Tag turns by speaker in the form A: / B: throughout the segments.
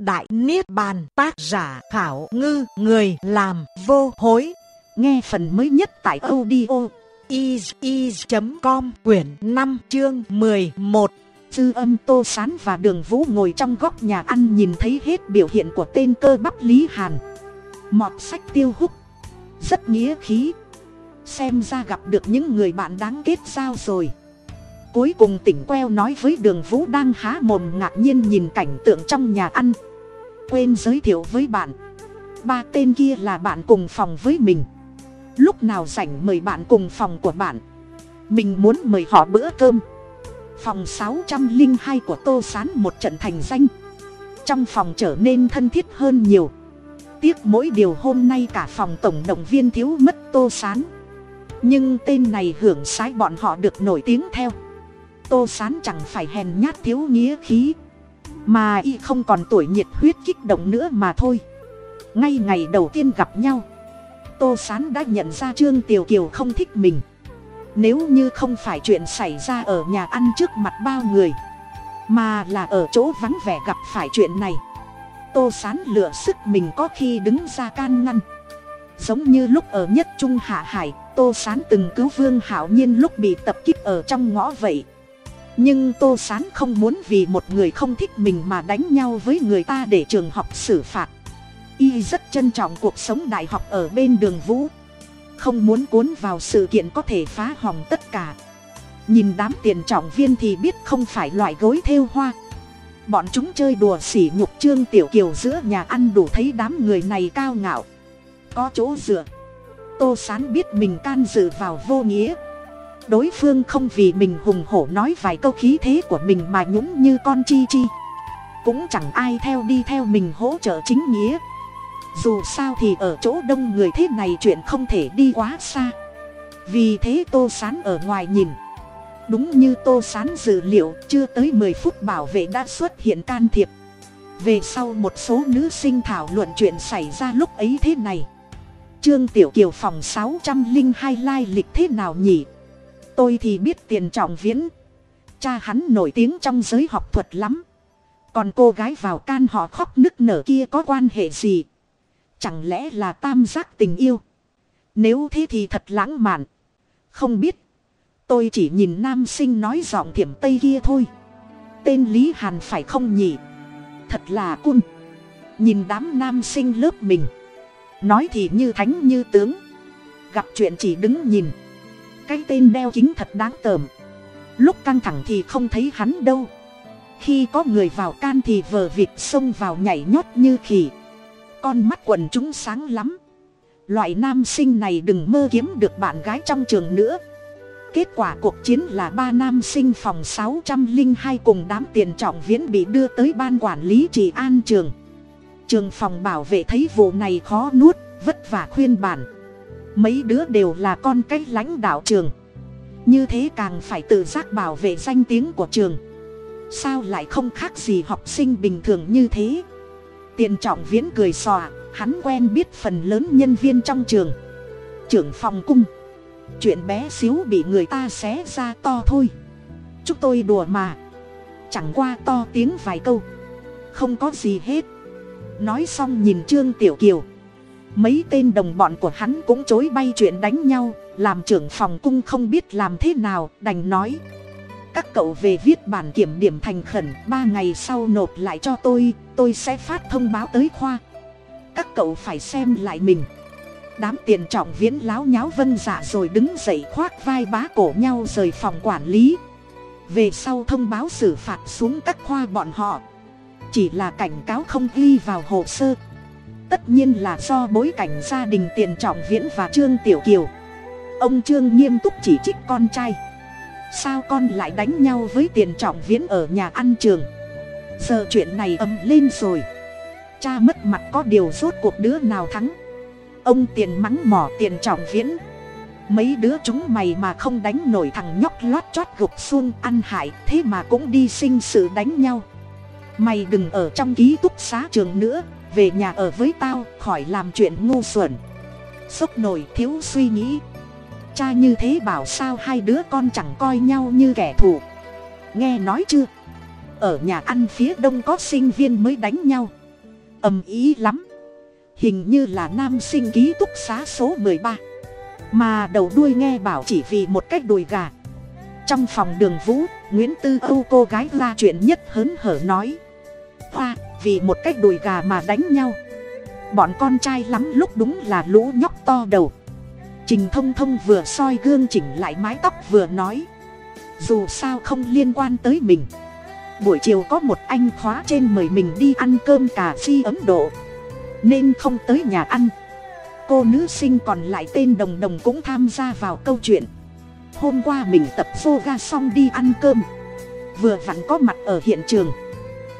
A: Đại Niết Bàn, tác giả khảo ngư, người làm vô hối. Nghe phần mới nhất tại audio is.com quyển 5 chương 11. sư âm tô sán và đường vũ ngồi trong góc nhà ăn nhìn thấy hết biểu hiện của tên cơ bắp Lý Hàn. Mọt sách tiêu hút. Rất nghĩa khí. Xem ra gặp được những người bạn đáng kết giao rồi cuối cùng tỉnh queo nói với đường vũ đang há mồm ngạc nhiên nhìn cảnh tượng trong nhà ăn. Quên giới thiệu với bạn. Ba tên kia là bạn cùng phòng với mình. Lúc nào rảnh mời bạn cùng phòng của bạn. Mình muốn mời họ bữa cơm. Phòng sáu trăm linh hai của tô sán một trận thành danh. Trong phòng trở nên thân thiết hơn nhiều. Tiếc mỗi điều hôm nay cả phòng tổng động viên thiếu mất tô sán. Nhưng tên này hưởng sái bọn họ được nổi tiếng theo tô sán chẳng phải hèn nhát thiếu nghĩa khí, mà y không còn tuổi nhiệt huyết kích động nữa mà thôi. Ngay ngày đầu tiên gặp nhau, tô sán đã nhận ra trương tiều kiều không thích mình. Nếu như không phải chuyện xảy ra ở nhà ăn trước mặt bao người, mà là ở chỗ vắng vẻ gặp phải chuyện này, tô sán lựa sức mình có khi đứng ra can ngăn. Giống như lúc ở nhất trung hạ hải, tô sán từng cứu vương hảo nhiên lúc bị tập kích ở trong ngõ vậy nhưng tô s á n không muốn vì một người không thích mình mà đánh nhau với người ta để trường học xử phạt. Y rất trân trọng cuộc sống đại học ở bên đường vũ. Không muốn cuốn vào sự kiện có thể phá hỏng tất cả. Nhìn đám tiền trọng viên thì biết không phải loại gối thêu hoa. Bọn chúng chơi đùa xỉ nhục trương tiểu kiều giữa nhà ăn đủ thấy đám người này cao ngạo. Có chỗ dựa. Tô sán biết mình can dự vào vô nghĩa đối phương không vì mình hùng hổ nói vài câu khí thế của mình mà nhũng như con chi chi. Cũng chẳng ai theo đi theo mình hỗ trợ chính nghĩa. Dù sao thì ở chỗ đông người thế này chuyện không thể đi quá xa. Vì thế tô sán ở ngoài nhìn. Đúng như tô sán dự liệu, chưa tới mười phút bảo vệ đã xuất hiện can thiệp. Về sau một số nữ sinh thảo luận chuyện xảy ra lúc ấy thế này. Trương tiểu kiều phòng sáu trăm linh hai lai lịch thế nào nhỉ? Tôi thì biết tiền trọng viễn. Cha hắn nổi tiếng trong giới học thuật lắm. Còn cô gái vào can họ khóc nức nở kia có quan hệ gì? Chẳng lẽ là tam giác tình yêu? Nếu thế thì thật lãng mạn. Không biết. Tôi chỉ nhìn nam sinh nói giọng thiểm tây kia thôi. Tên lý hàn phải không nhỉ? Thật là cun. Nhìn đám nam sinh lớp mình. Nói thì như thánh như tướng. Gặp chuyện chỉ đứng nhìn cái tên đeo kính thật đáng tởm. Lúc căng thẳng thì không thấy hắn đâu. Khi có người vào can thì vờ vịt xông vào nhảy nhót như khỉ. Con mắt quần chúng sáng lắm. Loại nam sinh này đừng mơ kiếm được bạn gái trong trường nữa. Kết quả cuộc chiến là ba nam sinh phòng sáu trăm linh hai cùng đám tiền trọng viễn bị đưa tới ban quản lý trị an trường. Trường phòng bảo vệ thấy vụ này khó nuốt, vất vả khuyên bản mấy đứa đều là con cái lãnh đạo trường. Như thế càng phải tự giác bảo vệ danh tiếng của trường. Sao lại không khác gì học sinh bình thường như thế? Tiền trọng viễn cười xòa, hắn quen biết phần lớn nhân viên trong trường. Trưởng phòng cung. Chuyện bé xíu bị người ta xé ra to thôi. Chúng tôi đùa mà. Chẳng qua to tiếng vài câu. Không có gì hết. Nói xong nhìn trương tiểu kiều mấy tên đồng bọn của hắn cũng chối bay chuyện đánh nhau, làm trưởng phòng cung không biết làm thế nào, đành nói. Các cậu về viết bản kiểm điểm thành khẩn, ba ngày sau nộp lại cho tôi tôi sẽ phát thông báo tới khoa. Các cậu phải xem lại mình. Đám tiền trọng viễn láo nháo vân dạ rồi đứng dậy khoác vai bá cổ nhau rời phòng quản lý. Về sau thông báo xử phạt xuống các khoa bọn họ. Chỉ là cảnh cáo không ghi vào hồ sơ tất nhiên là do bối cảnh gia đình tiền trọng viễn và trương tiểu kiều. Ông trương nghiêm túc chỉ trích con trai. Sao con lại đánh nhau với tiền trọng viễn ở nhà ăn trường? Giờ chuyện này ầm lên rồi. Cha mất mặt có điều rốt cuộc đứa nào thắng? Ông tiền mắng mỏ tiền trọng viễn. Mấy đứa chúng mày mà không đánh nổi thằng nhóc lót chót gục xuông ăn hại, thế mà cũng đi sinh sự đánh nhau. Mày đừng ở trong ký túc xá trường nữa về nhà ở với tao, khỏi làm chuyện ngu xuẩn. Sốc nổi thiếu suy nghĩ. Cha như thế bảo sao hai đứa con chẳng coi nhau như kẻ thù. Nghe nói chưa? Ở nhà ăn phía đông có sinh viên mới đánh nhau. Ầm ý lắm. Hình như là nam sinh ký túc xá số mười ba. Mà đầu đuôi nghe bảo chỉ vì một cách đùi gà. Trong phòng đường vũ, nguyễn tư âu cô gái ra chuyện nhất hớn hở nói. Hoa vì một cách đùi gà mà đánh nhau. Bọn con trai lắm lúc đúng là lũ nhóc to đầu. Trình thông thông vừa soi gương chỉnh lại mái tóc vừa nói. Dù sao không liên quan tới mình. Buổi chiều có một anh khóa trên mời mình đi ăn cơm cà phi ấn độ. Nên không tới nhà ăn. Cô nữ sinh còn lại tên đồng đồng cũng tham gia vào câu chuyện. Hôm qua mình tập yoga xong đi ăn cơm. Vừa vặn có mặt ở hiện trường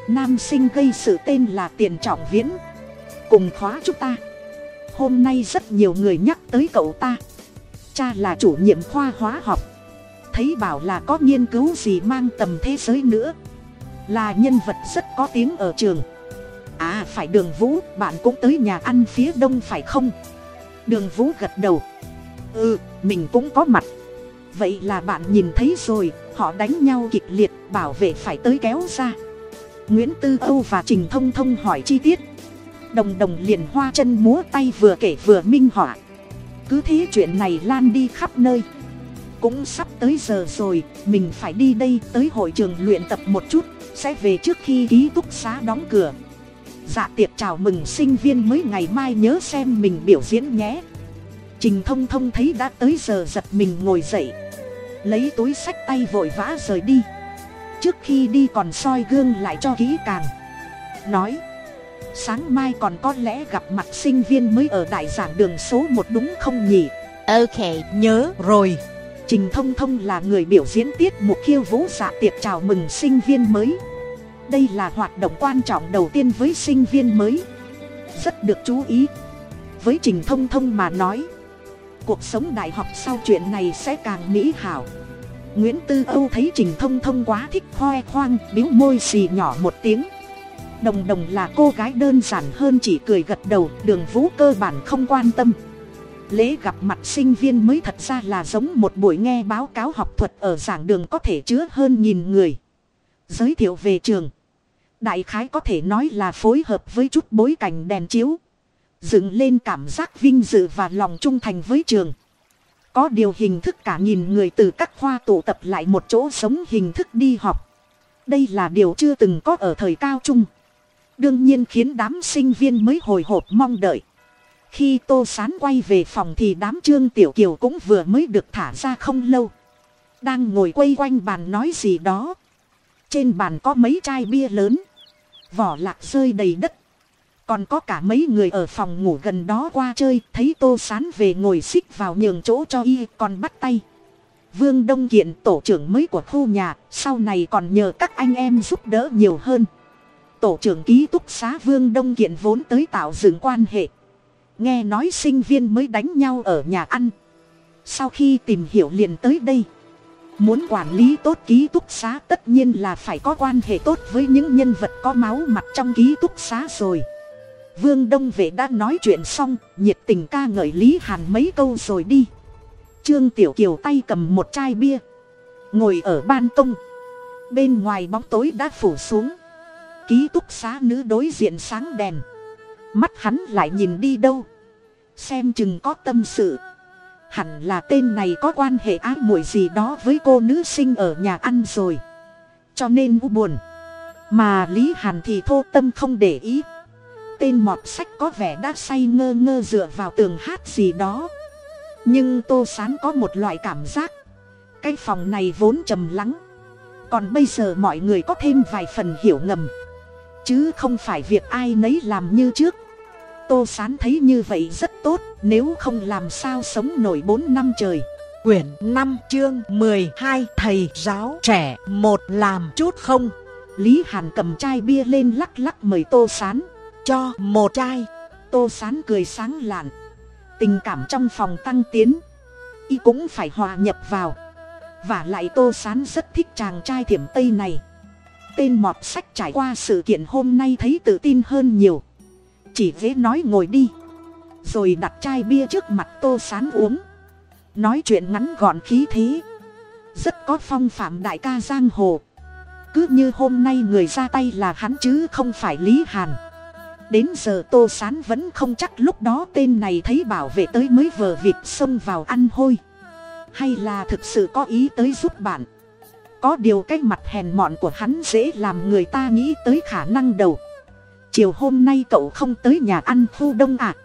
A: nam sinh gây sự tên là tiền trọng viễn. Cùng khóa chúng ta. Hôm nay rất nhiều người nhắc tới cậu ta. Cha là chủ nhiệm khoa hóa học. Thấy bảo là có nghiên cứu gì mang tầm thế giới nữa. Là nhân vật rất có tiếng ở trường. À phải đường vũ, bạn cũng tới nhà ăn phía đông phải không? Đường vũ gật đầu. Ừ mình cũng có mặt. Vậy là bạn nhìn thấy rồi, họ đánh nhau kịch liệt, bảo vệ phải tới kéo ra nguyễn tư âu và trình thông thông hỏi chi tiết. Đồng đồng liền hoa chân múa tay vừa kể vừa minh họa. Cứ thế chuyện này lan đi khắp nơi. Cũng sắp tới giờ rồi, mình phải đi đây tới hội trường luyện tập một chút, sẽ về trước khi ký túc xá đóng cửa. Dạ tiệc chào mừng sinh viên mới ngày mai nhớ xem mình biểu diễn nhé. Trình thông thông thấy đã tới giờ giật mình ngồi dậy. Lấy túi sách tay vội vã rời đi trước khi đi còn soi gương lại cho kỹ càng. Nói sáng mai còn có lẽ gặp mặt sinh viên mới ở đại giảng đường số một đúng không nhỉ?
B: Ok nhớ rồi.
A: Trình thông thông là người biểu diễn tiết mục khiêu vũ dạ tiệc chào mừng sinh viên mới. Đây là hoạt động quan trọng đầu tiên với sinh viên mới. Rất được chú ý. Với trình thông thông mà nói cuộc sống đại học sau chuyện này sẽ càng mỹ hảo nguyễn tư âu thấy trình thông thông quá thích khoe khoang, biếu môi xì nhỏ một tiếng. Đồng đồng là cô gái đơn giản hơn chỉ cười gật đầu, đường vũ cơ bản không quan tâm. Lễ gặp mặt sinh viên mới thật ra là giống một buổi nghe báo cáo học thuật ở giảng đường có thể chứa hơn nghìn người. Giới thiệu về trường. Đại khái có thể nói là phối hợp với chút bối cảnh đèn chiếu. Dựng lên cảm giác vinh dự và lòng trung thành với trường có điều hình thức cả nghìn người từ các khoa tụ tập lại một chỗ sống hình thức đi học. Đây là điều chưa từng có ở thời cao trung. Đương nhiên khiến đám sinh viên mới hồi hộp mong đợi. Khi tô sán quay về phòng thì đám trương tiểu kiều cũng vừa mới được thả ra không lâu. Đang ngồi quay quanh bàn nói gì đó. Trên bàn có mấy chai bia lớn. Vỏ lạc rơi đầy đất còn có cả mấy người ở phòng ngủ gần đó qua chơi, thấy tô sán về ngồi xích vào nhường chỗ cho y, còn bắt tay. Vương đông kiện, tổ trưởng mới của khu nhà, sau này còn nhờ các anh em giúp đỡ nhiều hơn. Tổ trưởng ký túc xá vương đông kiện vốn tới tạo dựng quan hệ. Nghe nói sinh viên mới đánh nhau ở nhà ăn. Sau khi tìm hiểu liền tới đây. Muốn quản lý tốt ký túc xá, tất nhiên là phải có quan hệ tốt với những nhân vật có máu mặt trong ký túc xá rồi vương đông vệ đã nói chuyện xong, nhiệt tình ca ngợi lý hàn mấy câu rồi đi. Trương tiểu kiều tay cầm một chai bia. Ngồi ở ban công. Bên ngoài bóng tối đã phủ xuống. Ký túc xá nữ đối diện sáng đèn. Mắt hắn lại nhìn đi đâu. Xem chừng có tâm sự. Hẳn là tên này có quan hệ ái muội gì đó với cô nữ sinh ở nhà ăn rồi. Cho nên u buồn. Mà lý hàn thì thô tâm không để ý tên mọt sách có vẻ đã say ngơ ngơ dựa vào tường hát gì đó. Nhưng tô sán có một loại cảm giác. Cái phòng này vốn trầm lắng. Còn bây giờ mọi người có thêm vài phần hiểu ngầm. Chứ không phải việc ai nấy làm như trước. Tô sán thấy như vậy rất tốt nếu không làm sao sống nổi bốn năm trời.
B: Quyển năm chương mười hai thầy giáo trẻ một làm chút không?
A: Lý hàn cầm chai bia lên lắc lắc mời tô sán
B: cho một chai.
A: Tô sán cười sáng lạn. Tình cảm trong phòng tăng tiến. Y cũng phải hòa nhập vào. Và lại tô sán rất thích chàng trai thiểm tây này. Tên mọt sách trải qua sự kiện hôm nay thấy tự tin hơn nhiều. Chỉ ghế nói ngồi đi. Rồi đặt chai bia trước mặt tô sán uống. Nói chuyện ngắn gọn khí thế. Rất có phong phạm đại ca giang hồ. Cứ như hôm nay người ra tay là hắn chứ không phải lý hàn đến giờ tô sán vẫn không chắc lúc đó tên này thấy bảo vệ tới mới vờ vịt xông vào ăn hôi. Hay là thực sự có ý tới giúp bạn? Có điều cái mặt hèn mọn của hắn dễ làm người ta nghĩ tới khả năng đầu. Chiều hôm nay cậu không tới nhà ăn khu đông ạ. À?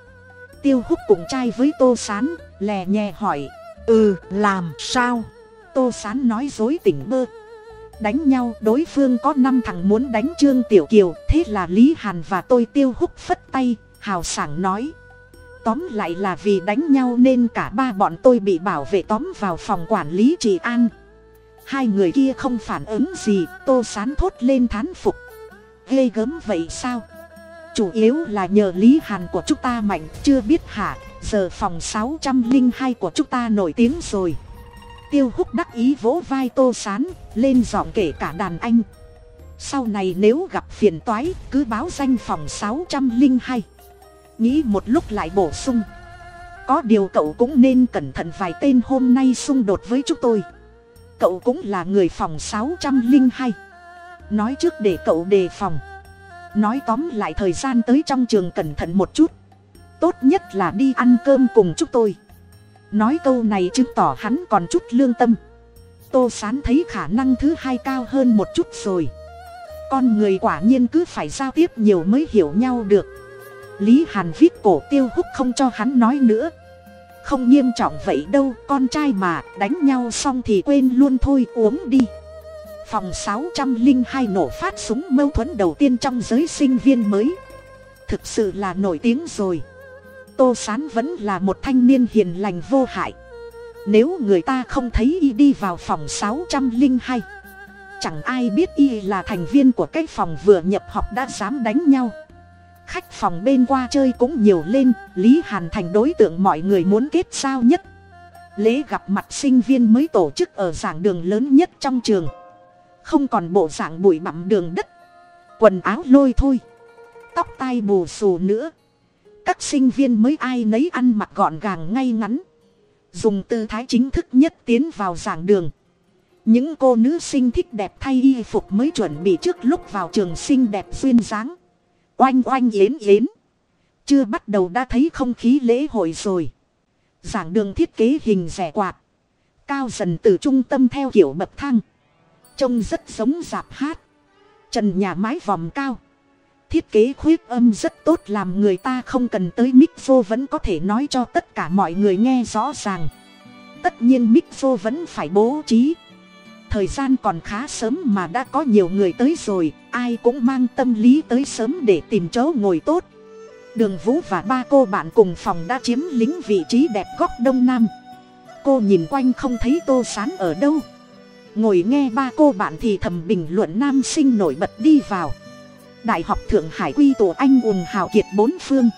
A: tiêu hút cùng trai với tô sán, lè nhẹ hỏi
B: ừ làm sao?
A: Tô sán nói dối tỉnh bơ đánh nhau, đối phương có năm thằng muốn đánh trương tiểu kiều, thế là lý hàn và tôi tiêu hút phất tay, hào sảng nói. Tóm lại là vì đánh nhau nên cả ba bọn tôi bị bảo vệ tóm vào phòng quản lý trị an. Hai người kia không phản ứng gì, tô sán thốt lên thán phục. Ghê gớm vậy sao? Chủ yếu là nhờ lý hàn của chúng ta mạnh, chưa biết hả? Giờ phòng sáu trăm linh hai của chúng ta nổi tiếng rồi tiêu Húc đắc ý vỗ vai tô sán, lên giọng kể cả đàn anh. Sau này nếu gặp phiền toái, cứ báo danh phòng sáu trăm linh hai. Nghĩ một lúc lại bổ sung. Có điều cậu cũng nên cẩn thận vài tên hôm nay xung đột với chúng tôi. Cậu cũng là người phòng sáu trăm linh hai. Nói trước để cậu đề phòng. Nói tóm lại thời gian tới trong trường cẩn thận một chút. Tốt nhất là đi ăn cơm cùng chúng tôi nói câu này chứng tỏ hắn còn chút lương tâm. Tô sán thấy khả năng thứ hai cao hơn một chút rồi. Con người quả nhiên cứ phải giao tiếp nhiều mới hiểu nhau được. Lý hàn viết cổ tiêu húc không cho hắn nói nữa. Không nghiêm trọng vậy đâu, con trai mà, đánh nhau xong thì quên luôn thôi, uống đi. Phòng sáu trăm linh hai nổ phát súng mâu thuẫn đầu tiên trong giới sinh viên mới. Thực sự là nổi tiếng rồi tô sán vẫn là một thanh niên hiền lành vô hại. Nếu người ta không thấy y đi vào phòng sáu trăm linh hai, chẳng ai biết y là thành viên của cái phòng vừa nhập học đã dám đánh nhau. Khách phòng bên qua chơi cũng nhiều lên, lý hàn thành đối tượng mọi người muốn kết giao nhất. Lễ gặp mặt sinh viên mới tổ chức ở giảng đường lớn nhất trong trường. Không còn bộ dạng bụi bặm đường đất. Quần áo lôi thôi. Tóc tai bù xù nữa các sinh viên mới ai nấy ăn mặc gọn gàng ngay ngắn. Dùng tư thái chính thức nhất tiến vào giảng đường. Những cô nữ sinh thích đẹp thay y phục mới chuẩn bị trước lúc vào trường sinh đẹp duyên dáng. Oanh oanh yến yến. Chưa bắt đầu đã thấy không khí lễ hội rồi. Giảng đường thiết kế hình rẻ quạt. Cao dần từ trung tâm theo kiểu bậc thang. Trông rất giống dạp hát. Trần nhà mái vòm cao thiết kế khuyết âm rất tốt làm người ta không cần tới mic vô vẫn có thể nói cho tất cả mọi người nghe rõ ràng. Tất nhiên mic vô vẫn phải bố trí. Thời gian còn khá sớm mà đã có nhiều người tới rồi, ai cũng mang tâm lý tới sớm để tìm chỗ ngồi tốt. Đường vũ và ba cô bạn cùng phòng đã chiếm lính vị trí đẹp góc đông nam. Cô nhìn quanh không thấy tô sán ở đâu. Ngồi nghe ba cô bạn thì thầm bình luận nam sinh nổi bật đi vào đại học thượng hải quy tổ anh hùng hào kiệt bốn phương.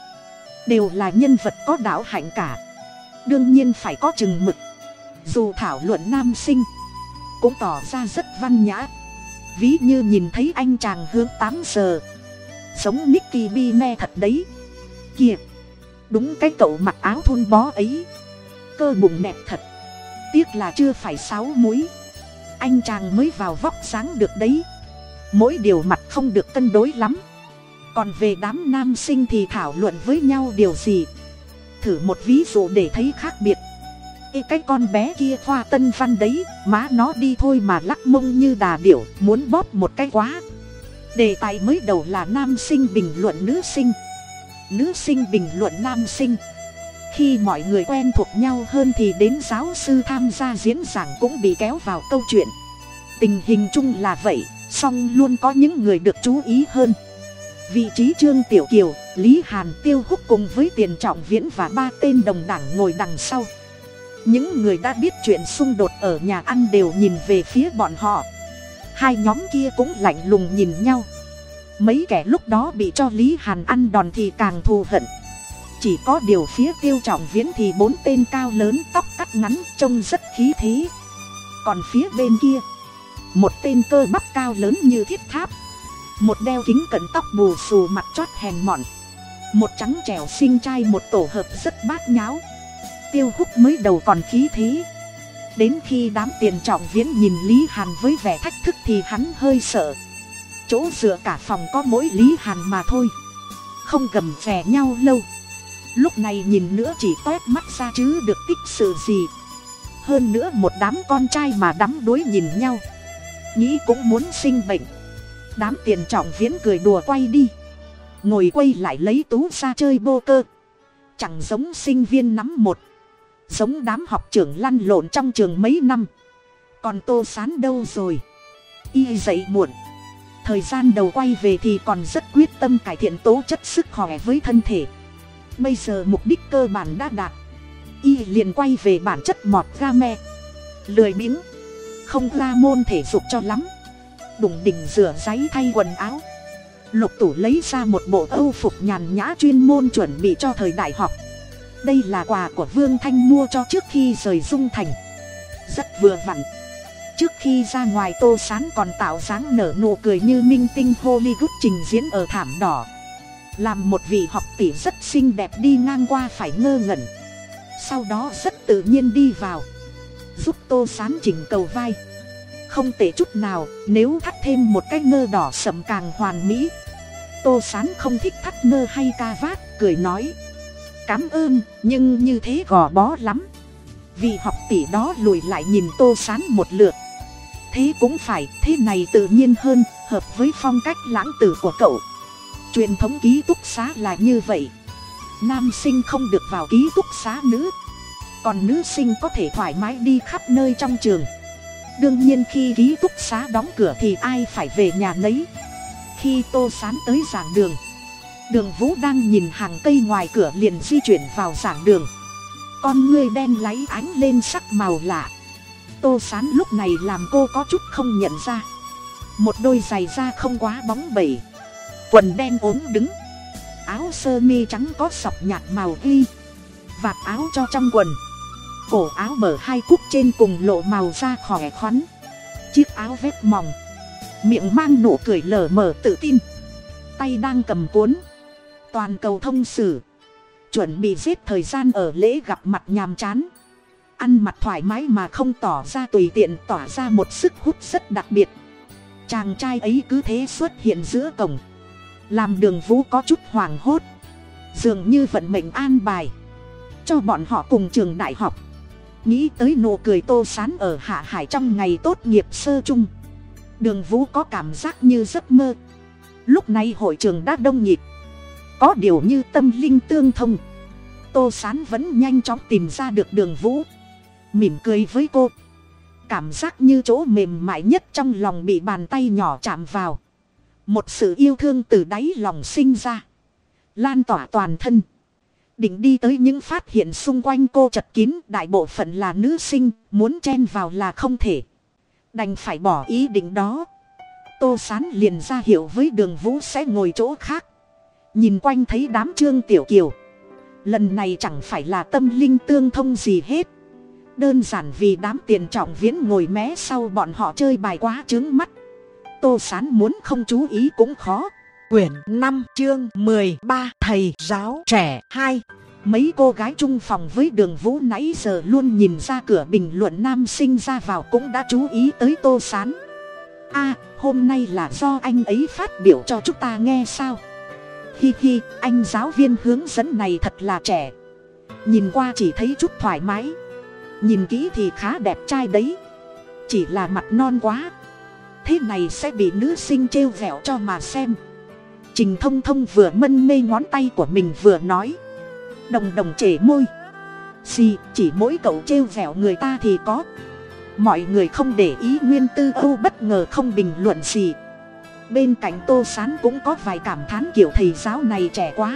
A: Đều là nhân vật có đạo hạnh cả. Đương nhiên phải có chừng mực. Dù thảo luận nam sinh, cũng tỏ ra rất văn nhã. Ví như nhìn thấy anh chàng hướng tám giờ. Sống nicky bi me thật đấy. Kìa, đúng cái cậu mặc áo thun bó ấy. Cơ bụng đẹp thật. Tiếc là chưa phải sáu múi anh chàng mới vào vóc sáng được đấy mỗi điều mặt không được cân đối lắm. Còn về đám nam sinh thì thảo luận với nhau điều gì? Thử một ví dụ để thấy khác biệt. Ê, cái con bé kia khoa tân văn đấy, má nó đi thôi mà lắc mông như đà điểu, muốn bóp một cái quá. Đề tài mới đầu là nam sinh bình luận nữ sinh. Nữ sinh bình luận nam sinh. Khi mọi người quen thuộc nhau hơn thì đến giáo sư tham gia diễn giảng cũng bị kéo vào câu chuyện. Tình hình chung là vậy song luôn có những người được chú ý hơn. Vị trí trương tiểu kiều, lý hàn tiêu húc cùng với tiền trọng viễn và ba tên đồng đảng ngồi đằng sau. Những người đã biết chuyện xung đột ở nhà ăn đều nhìn về phía bọn họ. Hai nhóm kia cũng lạnh lùng nhìn nhau. Mấy kẻ lúc đó bị cho lý hàn ăn đòn thì càng thù hận. Chỉ có điều phía tiêu trọng viễn thì bốn tên cao lớn tóc cắt ngắn trông rất khí thế. Còn phía bên kia một tên cơ bắp cao lớn như thiết tháp. Một đeo kính cận tóc bù xù mặt chót hèn mọn. Một trắng trèo sinh trai một tổ hợp rất bát nháo. Tiêu hút mới đầu còn khí thế đến khi đám tiền trọng viễn nhìn lý hàn với vẻ thách thức thì hắn hơi sợ. Chỗ dựa cả phòng có mỗi lý hàn mà thôi. Không gầm phè nhau lâu. Lúc này nhìn nữa chỉ toét mắt ra chứ được tích sự gì. Hơn nữa một đám con trai mà đắm đuối nhìn nhau nghĩ cũng muốn sinh bệnh đám tiền trọng viễn cười đùa quay đi. Ngồi quay lại lấy tú ra chơi bô cơ. Chẳng giống sinh viên nắm một. Giống đám học trưởng lăn lộn trong trường mấy năm. Còn tô sán đâu rồi? Y dậy muộn. Thời gian đầu quay về thì còn rất quyết tâm cải thiện tố chất sức khỏe với thân thể. Bây giờ mục đích cơ bản đã đạt. Y liền quay về bản chất mọt ga me. Lười biếng không ra môn thể dục cho lắm. Đụng đỉnh rửa giấy thay quần áo. Lục tủ lấy ra một bộ âu phục nhàn nhã chuyên môn chuẩn bị cho thời đại học. Đây là quà của vương thanh mua cho trước khi rời dung thành. Rất vừa vặn. Trước khi ra ngoài tô sán còn tạo dáng nở nụ cười như minh tinh hollywood trình diễn ở thảm đỏ. Làm một vị học tỷ rất xinh đẹp đi ngang qua phải ngơ ngẩn. Sau đó rất tự nhiên đi vào giúp tô sán chỉnh cầu vai. Không tệ chút nào, nếu thắt thêm một cái nơ đỏ sậm càng hoàn mỹ. Tô sán không thích thắt nơ hay ca vát cười nói. Cám ơn, nhưng như thế gò bó lắm. Vì học tỷ đó lùi lại nhìn tô sán một lượt. Thế cũng phải, thế này tự nhiên hơn, hợp với phong cách lãng tử của cậu. Truyền thống ký túc xá là như vậy. Nam sinh không được vào ký túc xá nữ còn nữ sinh có thể thoải mái đi khắp nơi trong trường. Đương nhiên khi ký túc xá đóng cửa thì ai phải về nhà nấy. Khi tô sán tới giảng đường đường vũ đang nhìn hàng cây ngoài cửa liền di chuyển vào giảng đường. Con ngươi đen láy ánh lên sắc màu lạ. Tô sán lúc này làm cô có chút không nhận ra. Một đôi giày da không quá bóng bẩy. Quần đen ốm đứng. Áo sơ mi trắng có sọc nhạt màu ghi. Vạt áo cho trong quần cổ áo mở hai cúc trên cùng lộ màu da khỏe khoắn. Chiếc áo vét mỏng. Miệng mang nụ cười lở mở tự tin. Tay đang cầm cuốn. Toàn cầu thông sử. Chuẩn bị giết thời gian ở lễ gặp mặt nhàm chán. Ăn mặc thoải mái mà không tỏ ra tùy tiện tỏa ra một sức hút rất đặc biệt. Chàng trai ấy cứ thế xuất hiện giữa cổng. Làm đường vũ có chút hoảng hốt. Dường như vận mệnh an bài. Cho bọn họ cùng trường đại học nghĩ tới nụ cười tô sán ở hạ hải trong ngày tốt nghiệp sơ chung đường vũ có cảm giác như giấc mơ. Lúc này hội trường đã đông nhịp có điều như tâm linh tương thông. Tô sán vẫn nhanh chóng tìm ra được đường vũ. Mỉm cười với cô. Cảm giác như chỗ mềm mại nhất trong lòng bị bàn tay nhỏ chạm vào. Một sự yêu thương từ đáy lòng sinh ra. Lan tỏa toàn thân định đi tới những phát hiện xung quanh cô chật kín, đại bộ phận là nữ sinh, muốn chen vào là không thể. Đành phải bỏ ý định đó. Tô sán liền ra hiệu với đường vũ sẽ ngồi chỗ khác. Nhìn quanh thấy đám trương tiểu kiều. Lần này chẳng phải là tâm linh tương thông gì hết. Đơn giản vì đám tiền trọng viễn ngồi mé sau bọn họ chơi bài quá trướng mắt. Tô sán muốn không chú ý cũng khó
B: quyển năm, chương mười ba, thầy giáo trẻ hai.
A: Mấy cô gái chung phòng với đường vũ nãy giờ luôn nhìn ra cửa bình luận nam sinh ra vào cũng đã chú ý tới tô sán. A, hôm nay là do anh ấy phát biểu cho chúng ta nghe sao? Hi hi, anh giáo viên hướng dẫn này thật là trẻ. Nhìn qua chỉ thấy chút thoải mái. Nhìn kỹ thì khá đẹp trai đấy. Chỉ là mặt non quá. Thế này sẽ bị nữ sinh trêu vẹo cho mà xem trình thông thông vừa mân mê ngón tay của mình vừa nói. Đồng đồng trể môi. Gì chỉ mỗi cậu trêu vẹo người ta thì có. Mọi người không để ý nguyên tư âu bất ngờ không bình luận gì. Bên cạnh tô s á n cũng có vài cảm thán kiểu thầy giáo này trẻ quá.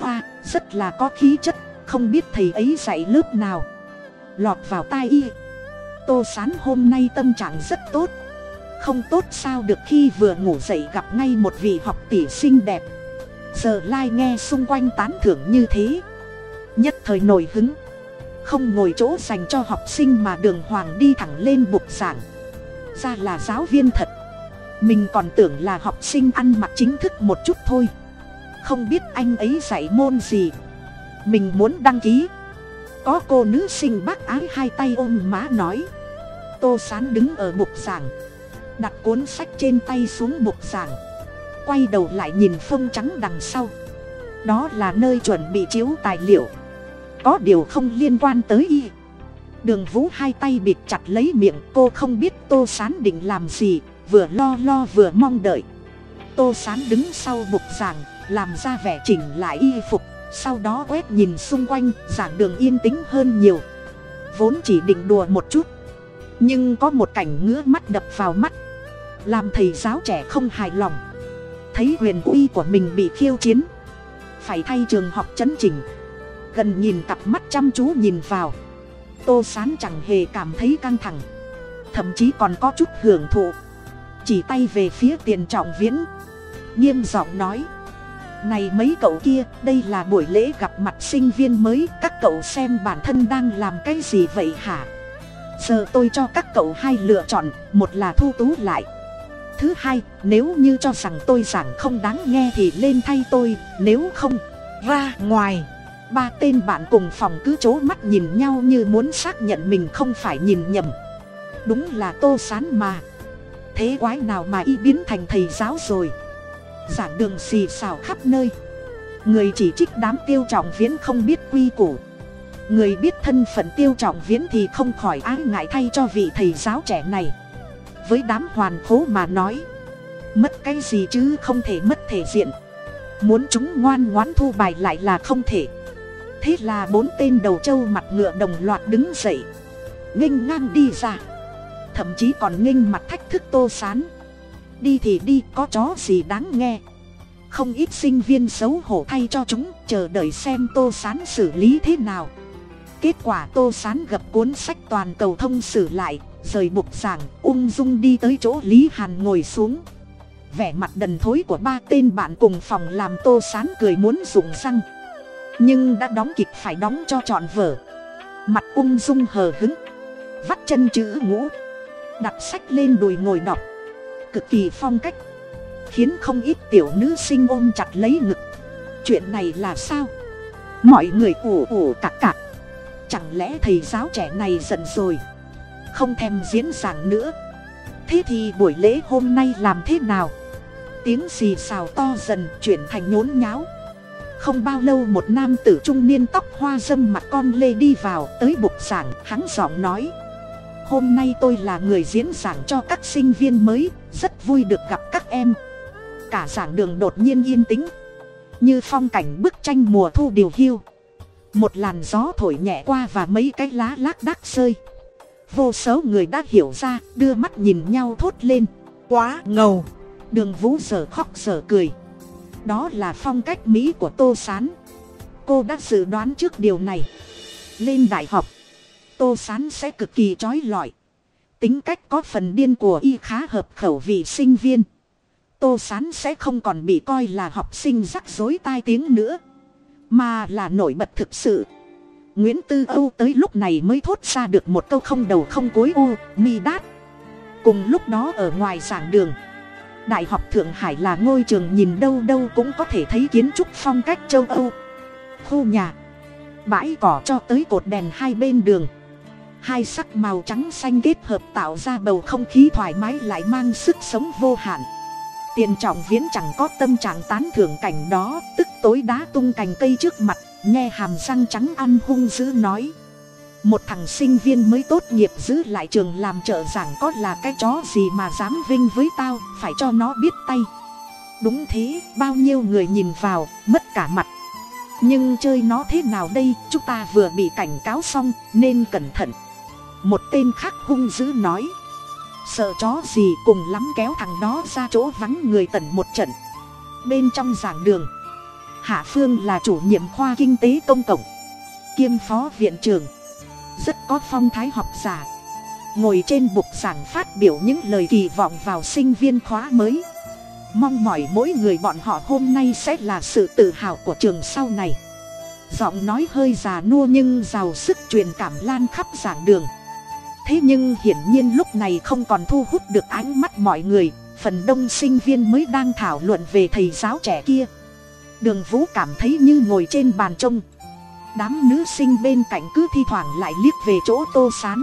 A: Hoa, rất là có khí chất, không biết thầy ấy dạy lớp nào. Lọt vào tai y. Tô s á n hôm nay tâm trạng rất tốt không tốt sao được khi vừa ngủ dậy gặp ngay một vị học tỷ xinh đẹp. Giờ lai nghe xung quanh tán thưởng như thế. Nhất thời nổi hứng. Không ngồi chỗ dành cho học sinh mà đường hoàng đi thẳng lên bục giảng. Ra là giáo viên thật. Mình còn tưởng là học sinh ăn mặc chính thức một chút thôi. Không biết anh ấy dạy môn gì. Mình muốn đăng ký. Có cô nữ sinh bác ái hai tay ôm má nói. Tô sán đứng ở bục giảng đặt cuốn sách trên tay xuống bục giảng. Quay đầu lại nhìn phông trắng đằng sau. Đó là nơi chuẩn bị chiếu tài liệu. Có điều không liên quan tới y. Đường vũ hai tay bịt chặt lấy miệng, cô không biết tô sán định làm gì, vừa lo lo vừa mong đợi. Tô sán đứng sau bục giảng, làm ra vẻ chỉnh lại y phục, sau đó quét nhìn xung quanh, giảng đường yên tĩnh hơn nhiều. Vốn chỉ định đùa một chút, nhưng có một cảnh ngứa mắt đập vào mắt làm thầy giáo trẻ không hài lòng. Thấy huyền uy của mình bị khiêu chiến. Phải thay trường học chấn chỉnh. Gần nhìn cặp mắt chăm chú nhìn vào. Tô sán chẳng hề cảm thấy căng thẳng. Thậm chí còn có chút hưởng thụ. Chỉ tay về phía tiền trọng viễn. Nghiêm giọng nói. Này mấy cậu kia, đây là buổi lễ gặp mặt sinh viên mới. Các cậu xem bản thân đang làm cái gì vậy hả? Giờ tôi cho các cậu hai lựa chọn. Một là thu tú lại thứ hai, nếu như cho rằng tôi giảng không đáng nghe thì lên thay tôi, nếu không, ra ngoài. Ba tên bạn cùng phòng cứ c mắt nhìn nhau như muốn xác nhận mình không phải nhìn nhầm. Đúng là tô sán mà. Thế quái nào mà y biến thành thầy giáo rồi? Giảng đường xì xào khắp nơi. Người chỉ trích đám tiêu trọng viễn không biết quy củ. Người biết thân phận tiêu trọng viễn thì không khỏi ái ngại thay cho vị thầy giáo trẻ này với đám hoàn khố mà nói. Mất cái gì chứ không thể mất thể diện. Muốn chúng ngoan ngoãn thu bài lại là không thể. Thế là bốn tên đầu trâu mặt ngựa đồng loạt đứng dậy. Nghênh ngang đi ra. Thậm chí còn nghênh mặt thách thức tô sán. Đi thì đi, có chó gì đáng nghe. Không ít sinh viên xấu hổ thay cho chúng, chờ đợi xem tô sán xử lý thế nào. Kết quả tô sán gập cuốn sách toàn cầu thông sử lại rời bục giảng ung dung đi tới chỗ lý hàn ngồi xuống. Vẻ mặt đần thối của ba tên bạn cùng phòng làm tô sán cười muốn dùng răng. Nhưng đã đóng kịch phải đóng cho trọn vở. Mặt ung dung hờ hứng, vắt chân chữ ngũ, đặt sách lên đùi ngồi đọc. Cực kỳ phong cách, khiến không ít tiểu nữ sinh ôm chặt lấy ngực. Chuyện này là sao? Mọi người ủ ủ cạc cạc. Chẳng lẽ thầy giáo trẻ này giận rồi? Không thèm diễn giảng nữa. Thế thì buổi lễ hôm nay làm thế nào? Tiếng xì xào to dần chuyển thành nhốn nháo. Không bao lâu một nam tử trung niên tóc hoa dâm mặt con lê đi vào tới bục giảng, hắn giọng nói. Hôm nay tôi là người diễn giảng cho các sinh viên mới, rất vui được gặp các em. Cả giảng đường đột nhiên yên tĩnh. Như phong cảnh bức tranh mùa thu điều hiu. Một làn gió thổi nhẹ qua và mấy cái lá lác đác rơi vô số người đã hiểu ra, đưa mắt nhìn nhau thốt lên. Quá ngầu. Đường vũ giờ khóc giờ cười. Đó là phong cách mỹ của tô s á n cô đã dự đoán trước điều này. Lên đại học, tô s á n sẽ cực kỳ trói lọi. Tính cách có phần điên của y khá hợp khẩu vị sinh viên. Tô s á n sẽ không còn bị coi là học sinh rắc rối tai tiếng nữa, mà là nổi bật thực sự nguyễn tư âu tới lúc này mới thốt ra được một câu không đầu không cối u, mi đát. Cùng lúc đó ở ngoài giảng đường, đại học thượng hải là ngôi trường nhìn đâu đâu cũng có thể thấy kiến trúc phong cách châu âu. Khu nhà, bãi cỏ cho tới cột đèn hai bên đường. Hai sắc màu trắng xanh kết hợp tạo ra bầu không khí thoải mái lại mang sức sống vô hạn. Tiền trọng viễn chẳng có tâm trạng tán thưởng cảnh đó, tức tối đá tung cành cây trước mặt nghe hàm răng trắng ăn hung dữ nói. Một thằng sinh viên mới tốt nghiệp giữ lại trường làm trợ giảng có là cái chó gì mà dám vinh với tao, phải cho nó biết tay. Đúng thế, bao nhiêu người nhìn vào, mất cả mặt. Nhưng chơi nó thế nào đây, chúng ta vừa bị cảnh cáo xong, nên cẩn thận. Một tên khác hung dữ nói. Sợ chó gì cùng lắm kéo thằng đó ra chỗ vắng người tần một trận. Bên trong giảng đường hạ phương là chủ nhiệm khoa kinh tế công cộng, kiêm phó viện trưởng, rất có phong thái học giả. Ngồi trên bục giảng phát biểu những lời kỳ vọng vào sinh viên khóa mới. Mong mỏi mỗi người bọn họ hôm nay sẽ là sự tự hào của trường sau này. Giọng nói hơi già nua nhưng giàu sức truyền cảm lan khắp giảng đường. Thế nhưng hiển nhiên lúc này không còn thu hút được ánh mắt mọi người, phần đông sinh viên mới đang thảo luận về thầy giáo trẻ kia đường vũ cảm thấy như ngồi trên bàn trông. Đám nữ sinh bên cạnh cứ thi thoảng lại liếc về chỗ tô sán.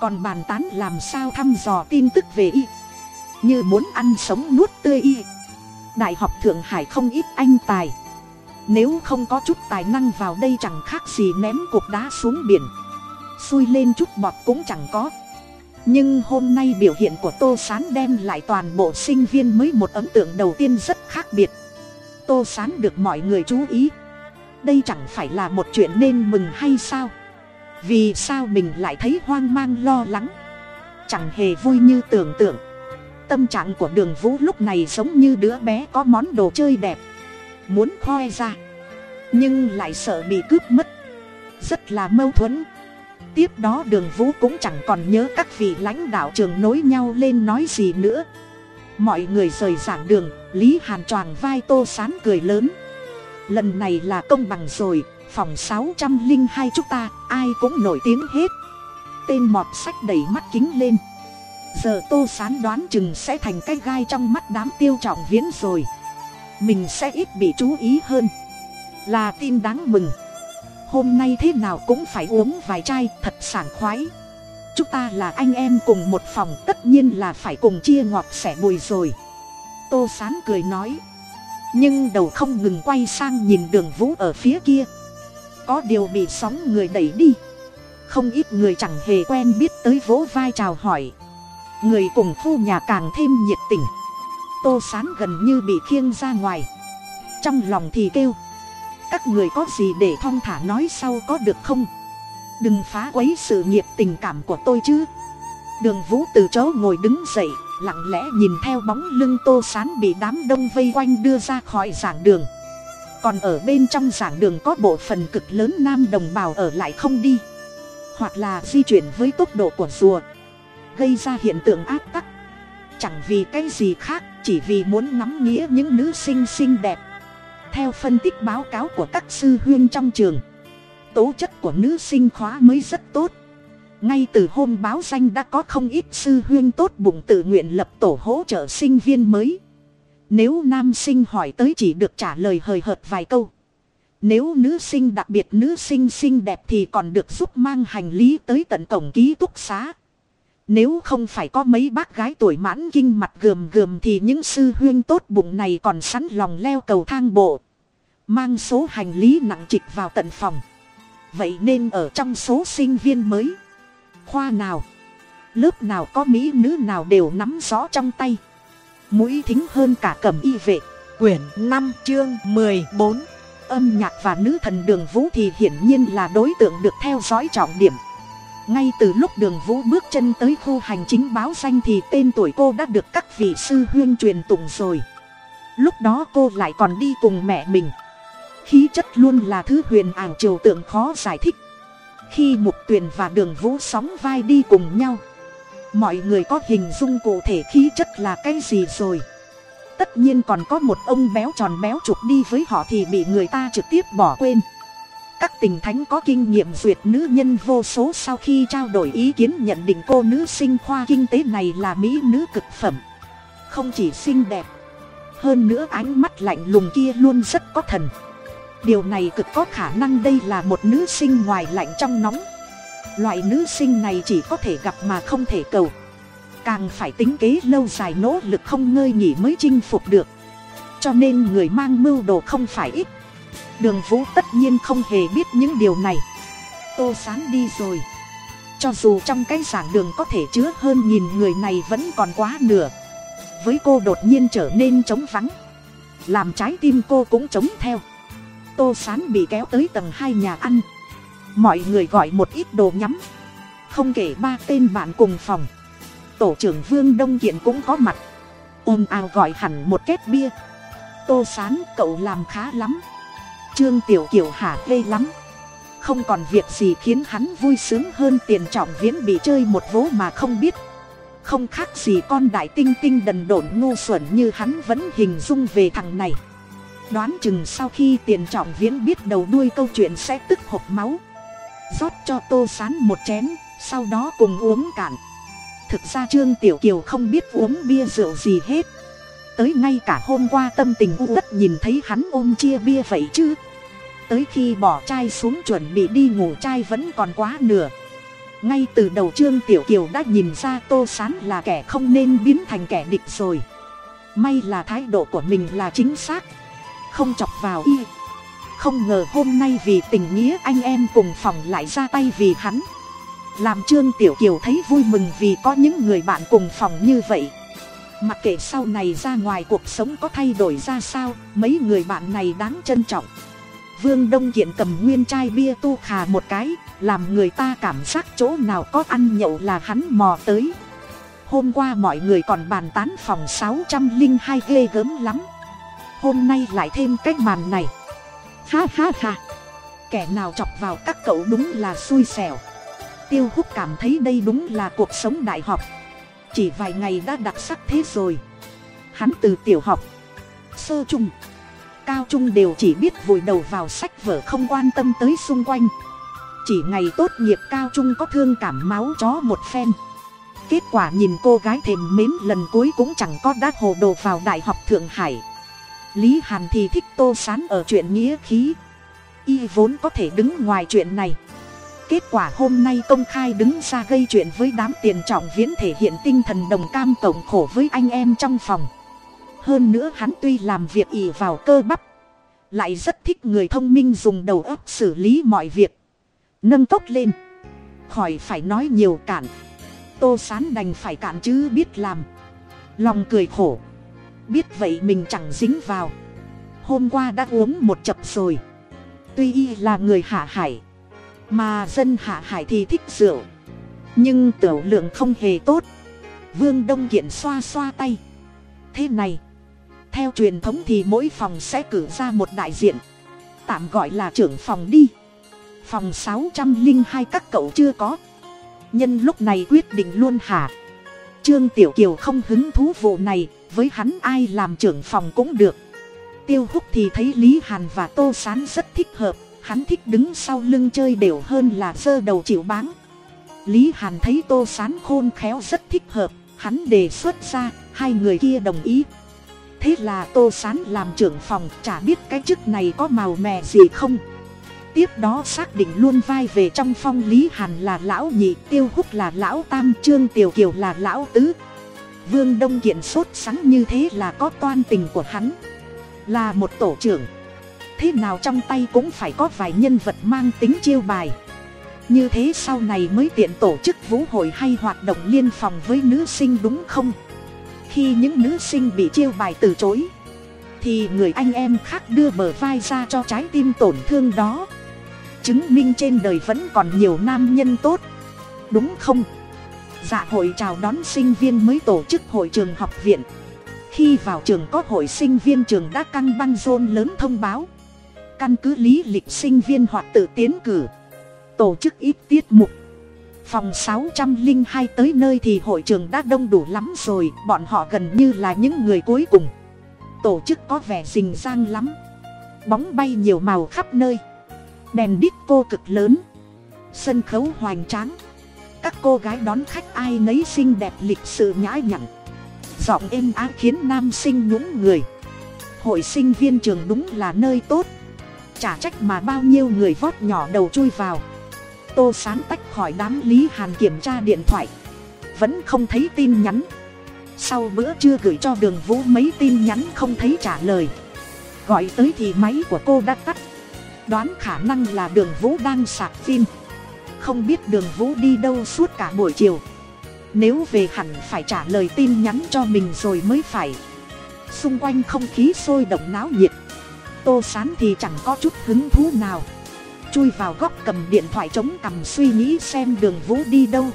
A: Còn bàn tán làm sao thăm dò tin tức về y. Như muốn ăn sống nuốt tươi y. Đại học thượng hải không ít anh tài. Nếu không có chút tài năng vào đây chẳng khác gì ném cục đá xuống biển. Xui lên chút bọt cũng chẳng có. Nhưng hôm nay biểu hiện của tô s á n đem lại toàn bộ sinh viên mới một ấn tượng đầu tiên rất khác biệt tô s á n được mọi người chú ý. Đây chẳng phải là một chuyện nên mừng hay sao? Vì sao mình lại thấy hoang mang lo lắng? Chẳng hề vui như tưởng tượng. Tâm trạng của đường vũ lúc này giống như đứa bé có món đồ chơi đẹp, muốn khoe ra. Nhưng lại sợ bị cướp mất. Rất là mâu thuẫn. Tiếp đó đường vũ cũng chẳng còn nhớ các vị lãnh đạo trường nối nhau lên nói gì nữa mọi người rời giảng đường, lý hàn choàng vai tô sán cười lớn. Lần này là công bằng rồi, phòng sáu trăm linh hai chúng ta, ai cũng nổi tiếng hết. Tên mọt sách đẩy mắt kính lên. Giờ tô sán đoán chừng sẽ thành cái gai trong mắt đám tiêu trọng viễn rồi. Mình sẽ ít bị chú ý hơn. Là tin đáng mừng. Hôm nay thế nào cũng phải uống vài chai, thật sảng khoái chúng ta là anh em cùng một phòng, tất nhiên là phải cùng chia ngọt sẻ bùi rồi. Tô sán cười nói. Nhưng đầu không ngừng quay sang nhìn đường vũ ở phía kia. Có điều bị sóng người đẩy đi. Không ít người chẳng hề quen biết tới vỗ vai chào hỏi. Người cùng khu nhà càng thêm nhiệt tình. Tô sán gần như bị khiêng ra ngoài. Trong lòng thì kêu. Các người có gì để thong thả nói sau có được không? Đừng phá quấy sự nghiệp tình cảm của tôi chứ. Đường vũ từ chỗ ngồi đứng dậy, lặng lẽ nhìn theo bóng lưng tô sán bị đám đông vây quanh đưa ra khỏi giảng đường. Còn ở bên trong giảng đường có bộ phận cực lớn nam đồng bào ở lại không đi. Hoặc là di chuyển với tốc độ của rùa. Gây ra hiện tượng áp tắc. Chẳng vì cái gì khác, chỉ vì muốn ngắm nghĩa những nữ sinh xinh đẹp. Theo phân tích báo cáo của các sư huyên trong trường tố chất của nữ sinh khóa mới rất tốt. Ngay từ hôm báo danh đã có không ít sư huyên tốt bụng tự nguyện lập tổ hỗ trợ sinh viên mới. Nếu nam sinh hỏi tới chỉ được trả lời hời hợt vài câu. Nếu nữ sinh đặc biệt nữ sinh xinh đẹp thì còn được giúp mang hành lý tới tận cổng ký túc xá. Nếu không phải có mấy bác gái tuổi mãn kinh mặt gườm gườm thì những sư huyên tốt bụng này còn sẵn lòng leo cầu thang bộ. Mang số hành lý nặng trịch vào tận phòng vậy nên ở trong số sinh viên mới, khoa nào, lớp nào có mỹ nữ nào đều nắm rõ trong tay. Mũi thính hơn cả cầm y vệ,
B: quyển năm, chương mười bốn.
A: Âm nhạc và nữ thần đường vũ thì hiển nhiên là đối tượng được theo dõi trọng điểm. Ngay từ lúc đường vũ bước chân tới khu hành chính báo danh thì tên tuổi cô đã được các vị sư huyên truyền tụng rồi. Lúc đó cô lại còn đi cùng mẹ mình khí chất luôn là thứ huyền ảo trừu tượng khó giải thích. Khi mục tuyền và đường vũ sóng vai đi cùng nhau, mọi người có hình dung cụ thể khí chất là cái gì rồi. Tất nhiên còn có một ông béo tròn béo trục đi với họ thì bị người ta trực tiếp bỏ quên. Các tình thánh có kinh nghiệm duyệt nữ nhân vô số sau khi trao đổi ý kiến nhận định cô nữ sinh khoa kinh tế này là mỹ nữ cực phẩm. Không chỉ xinh đẹp, hơn nữa ánh mắt lạnh lùng kia luôn rất có thần điều này cực có khả năng đây là một nữ sinh ngoài lạnh trong nóng. Loại nữ sinh này chỉ có thể gặp mà không thể cầu. Càng phải tính kế lâu dài nỗ lực không ngơi nghỉ mới chinh phục được. Cho nên người mang mưu đồ không phải ít. Đường vũ tất nhiên không hề biết những điều này. Tô sán đi rồi. Cho dù trong cái giảng đường có thể chứa hơn nghìn người này vẫn còn quá nửa. Với cô đột nhiên trở nên trống vắng. Làm trái tim cô cũng trống theo tô sán bị kéo tới tầng hai nhà ăn. Mọi người gọi một ít đồ nhắm. Không kể ba tên bạn cùng phòng. Tổ trưởng vương đông kiện cũng có mặt. Ồn ào gọi hẳn một két bia. Tô sán, cậu làm khá lắm. Trương tiểu kiểu hả lê lắm. Không còn việc gì khiến hắn vui sướng hơn tiền trọng viễn bị chơi một vố mà không biết. Không khác gì con đại tinh tinh đần độn ngu xuẩn như hắn vẫn hình dung về thằng này đoán chừng sau khi tiền trọng viễn biết đầu đuôi câu chuyện sẽ tức hộp máu. Rót cho tô sán một chén, sau đó cùng uống cạn. Thực ra trương tiểu kiều không biết uống bia rượu gì hết. Tới ngay cả hôm qua tâm tình u tất nhìn thấy hắn ôm chia bia vậy chứ. Tới khi bỏ chai xuống chuẩn bị đi ngủ chai vẫn còn quá nửa. Ngay từ đầu trương tiểu kiều đã nhìn ra tô sán là kẻ không nên biến thành kẻ địch rồi. May là thái độ của mình là chính xác không chọc vào y. Không ngờ hôm nay vì tình nghĩa anh em cùng phòng lại ra tay vì hắn. Làm trương tiểu kiều thấy vui mừng vì có những người bạn cùng phòng như vậy. Mặc kệ sau này ra ngoài cuộc sống có thay đổi ra sao, mấy người bạn này đáng trân trọng. Vương đông kiện cầm nguyên chai bia tu khà một cái, làm người ta cảm giác chỗ nào có ăn nhậu là hắn mò tới. Hôm qua mọi người còn bàn tán phòng sáu trăm linh hai ghê gớm lắm hôm nay lại thêm cái màn này. Ha ha ha. Kẻ nào chọc vào các cậu đúng là xui xẻo. Tiêu hút cảm thấy đây đúng là cuộc sống đại học. Chỉ vài ngày đã đặc sắc thế rồi. Hắn từ tiểu học, sơ trung, cao trung đều chỉ biết vùi đầu vào sách vở không quan tâm tới xung quanh. Chỉ ngày tốt nghiệp cao trung có thương cảm máu chó một phen. Kết quả nhìn cô gái thềm mến lần cuối cũng chẳng có đã hồ đồ vào đại học thượng hải lý hàn thì thích tô sán ở chuyện nghĩa khí. Y vốn có thể đứng ngoài chuyện này. Kết quả hôm nay công khai đứng ra gây chuyện với đám tiền trọng viễn thể hiện tinh thần đồng cam cộng khổ với anh em trong phòng. Hơn nữa hắn tuy làm việc ỉ vào cơ bắp, lại rất thích người thông minh dùng đầu óc xử lý mọi việc, nâng tốc lên. Khỏi phải nói nhiều cản tô sán đành phải cản chứ biết làm. Lòng cười khổ biết vậy mình chẳng dính vào. Hôm qua đã uống một chập rồi. Tuy y là người hạ hải, mà dân hạ hải thì thích rượu. Nhưng tiểu lượng không hề tốt. Vương đông kiện xoa xoa tay. Thế này, theo truyền thống thì mỗi phòng sẽ cử ra một đại diện. Tạm gọi là trưởng phòng đi. Phòng sáu trăm linh hai các cậu chưa có. Nhân lúc này quyết định luôn hả? Trương tiểu kiều không hứng thú vụ này với hắn ai làm trưởng phòng cũng được. Tiêu húc thì thấy lý hàn và tô sán rất thích hợp, hắn thích đứng sau lưng chơi đều hơn là giơ đầu chịu báng. Lý hàn thấy tô sán khôn khéo rất thích hợp, hắn đề xuất ra, hai người kia đồng ý. Thế là tô sán làm trưởng phòng, chả biết cái chức này có màu mè gì không. Tiếp đó xác định luôn vai về trong phong lý hàn là lão nhị, tiêu húc là lão tam, trương tiểu kiều là lão tứ vương đông kiện sốt sắng như thế là có toan tình của hắn. Là một tổ trưởng. Thế nào trong tay cũng phải có vài nhân vật mang tính chiêu bài. Như thế sau này mới tiện tổ chức vũ hội hay hoạt động liên phòng với nữ sinh đúng không? Khi những nữ sinh bị chiêu bài từ chối, thì người anh em khác đưa bờ vai ra cho trái tim tổn thương đó. Chứng minh trên đời vẫn còn nhiều nam nhân tốt. Đúng không? Dạ hội chào đón sinh viên mới tổ chức hội trường học viện. Khi vào trường có hội sinh viên trường đã căng băng rôn lớn thông báo. Căn cứ lý lịch sinh viên hoặc tự tiến cử. Tổ chức ít tiết mục. Phòng sáu trăm linh hai tới nơi thì hội trường đã đông đủ lắm rồi, bọn họ gần như là những người cuối cùng. Tổ chức có vẻ rình rang lắm. Bóng bay nhiều màu khắp nơi. Đèn đít cô cực lớn. Sân khấu hoành tráng các cô gái đón khách ai nấy xinh đẹp lịch sự nhã nhặn. Giọng êm ái khiến nam sinh nhũng người. Hội sinh viên trường đúng là nơi tốt. Chả trách mà bao nhiêu người vót nhỏ đầu chui vào. Tô sán tách khỏi đám lý hàn kiểm tra điện thoại. Vẫn không thấy tin nhắn. Sau bữa chưa gửi cho đường vũ mấy tin nhắn không thấy trả lời. Gọi tới thì máy của cô đã tắt. Đoán khả năng là đường vũ đang sạc phim không biết đường vũ đi đâu suốt cả buổi chiều. Nếu về hẳn phải trả lời tin nhắn cho mình rồi mới phải. Xung quanh không khí sôi động náo nhiệt. Tô sán thì chẳng có chút hứng thú nào. Chui vào góc cầm điện thoại chống cằm suy nghĩ xem đường vũ đi đâu.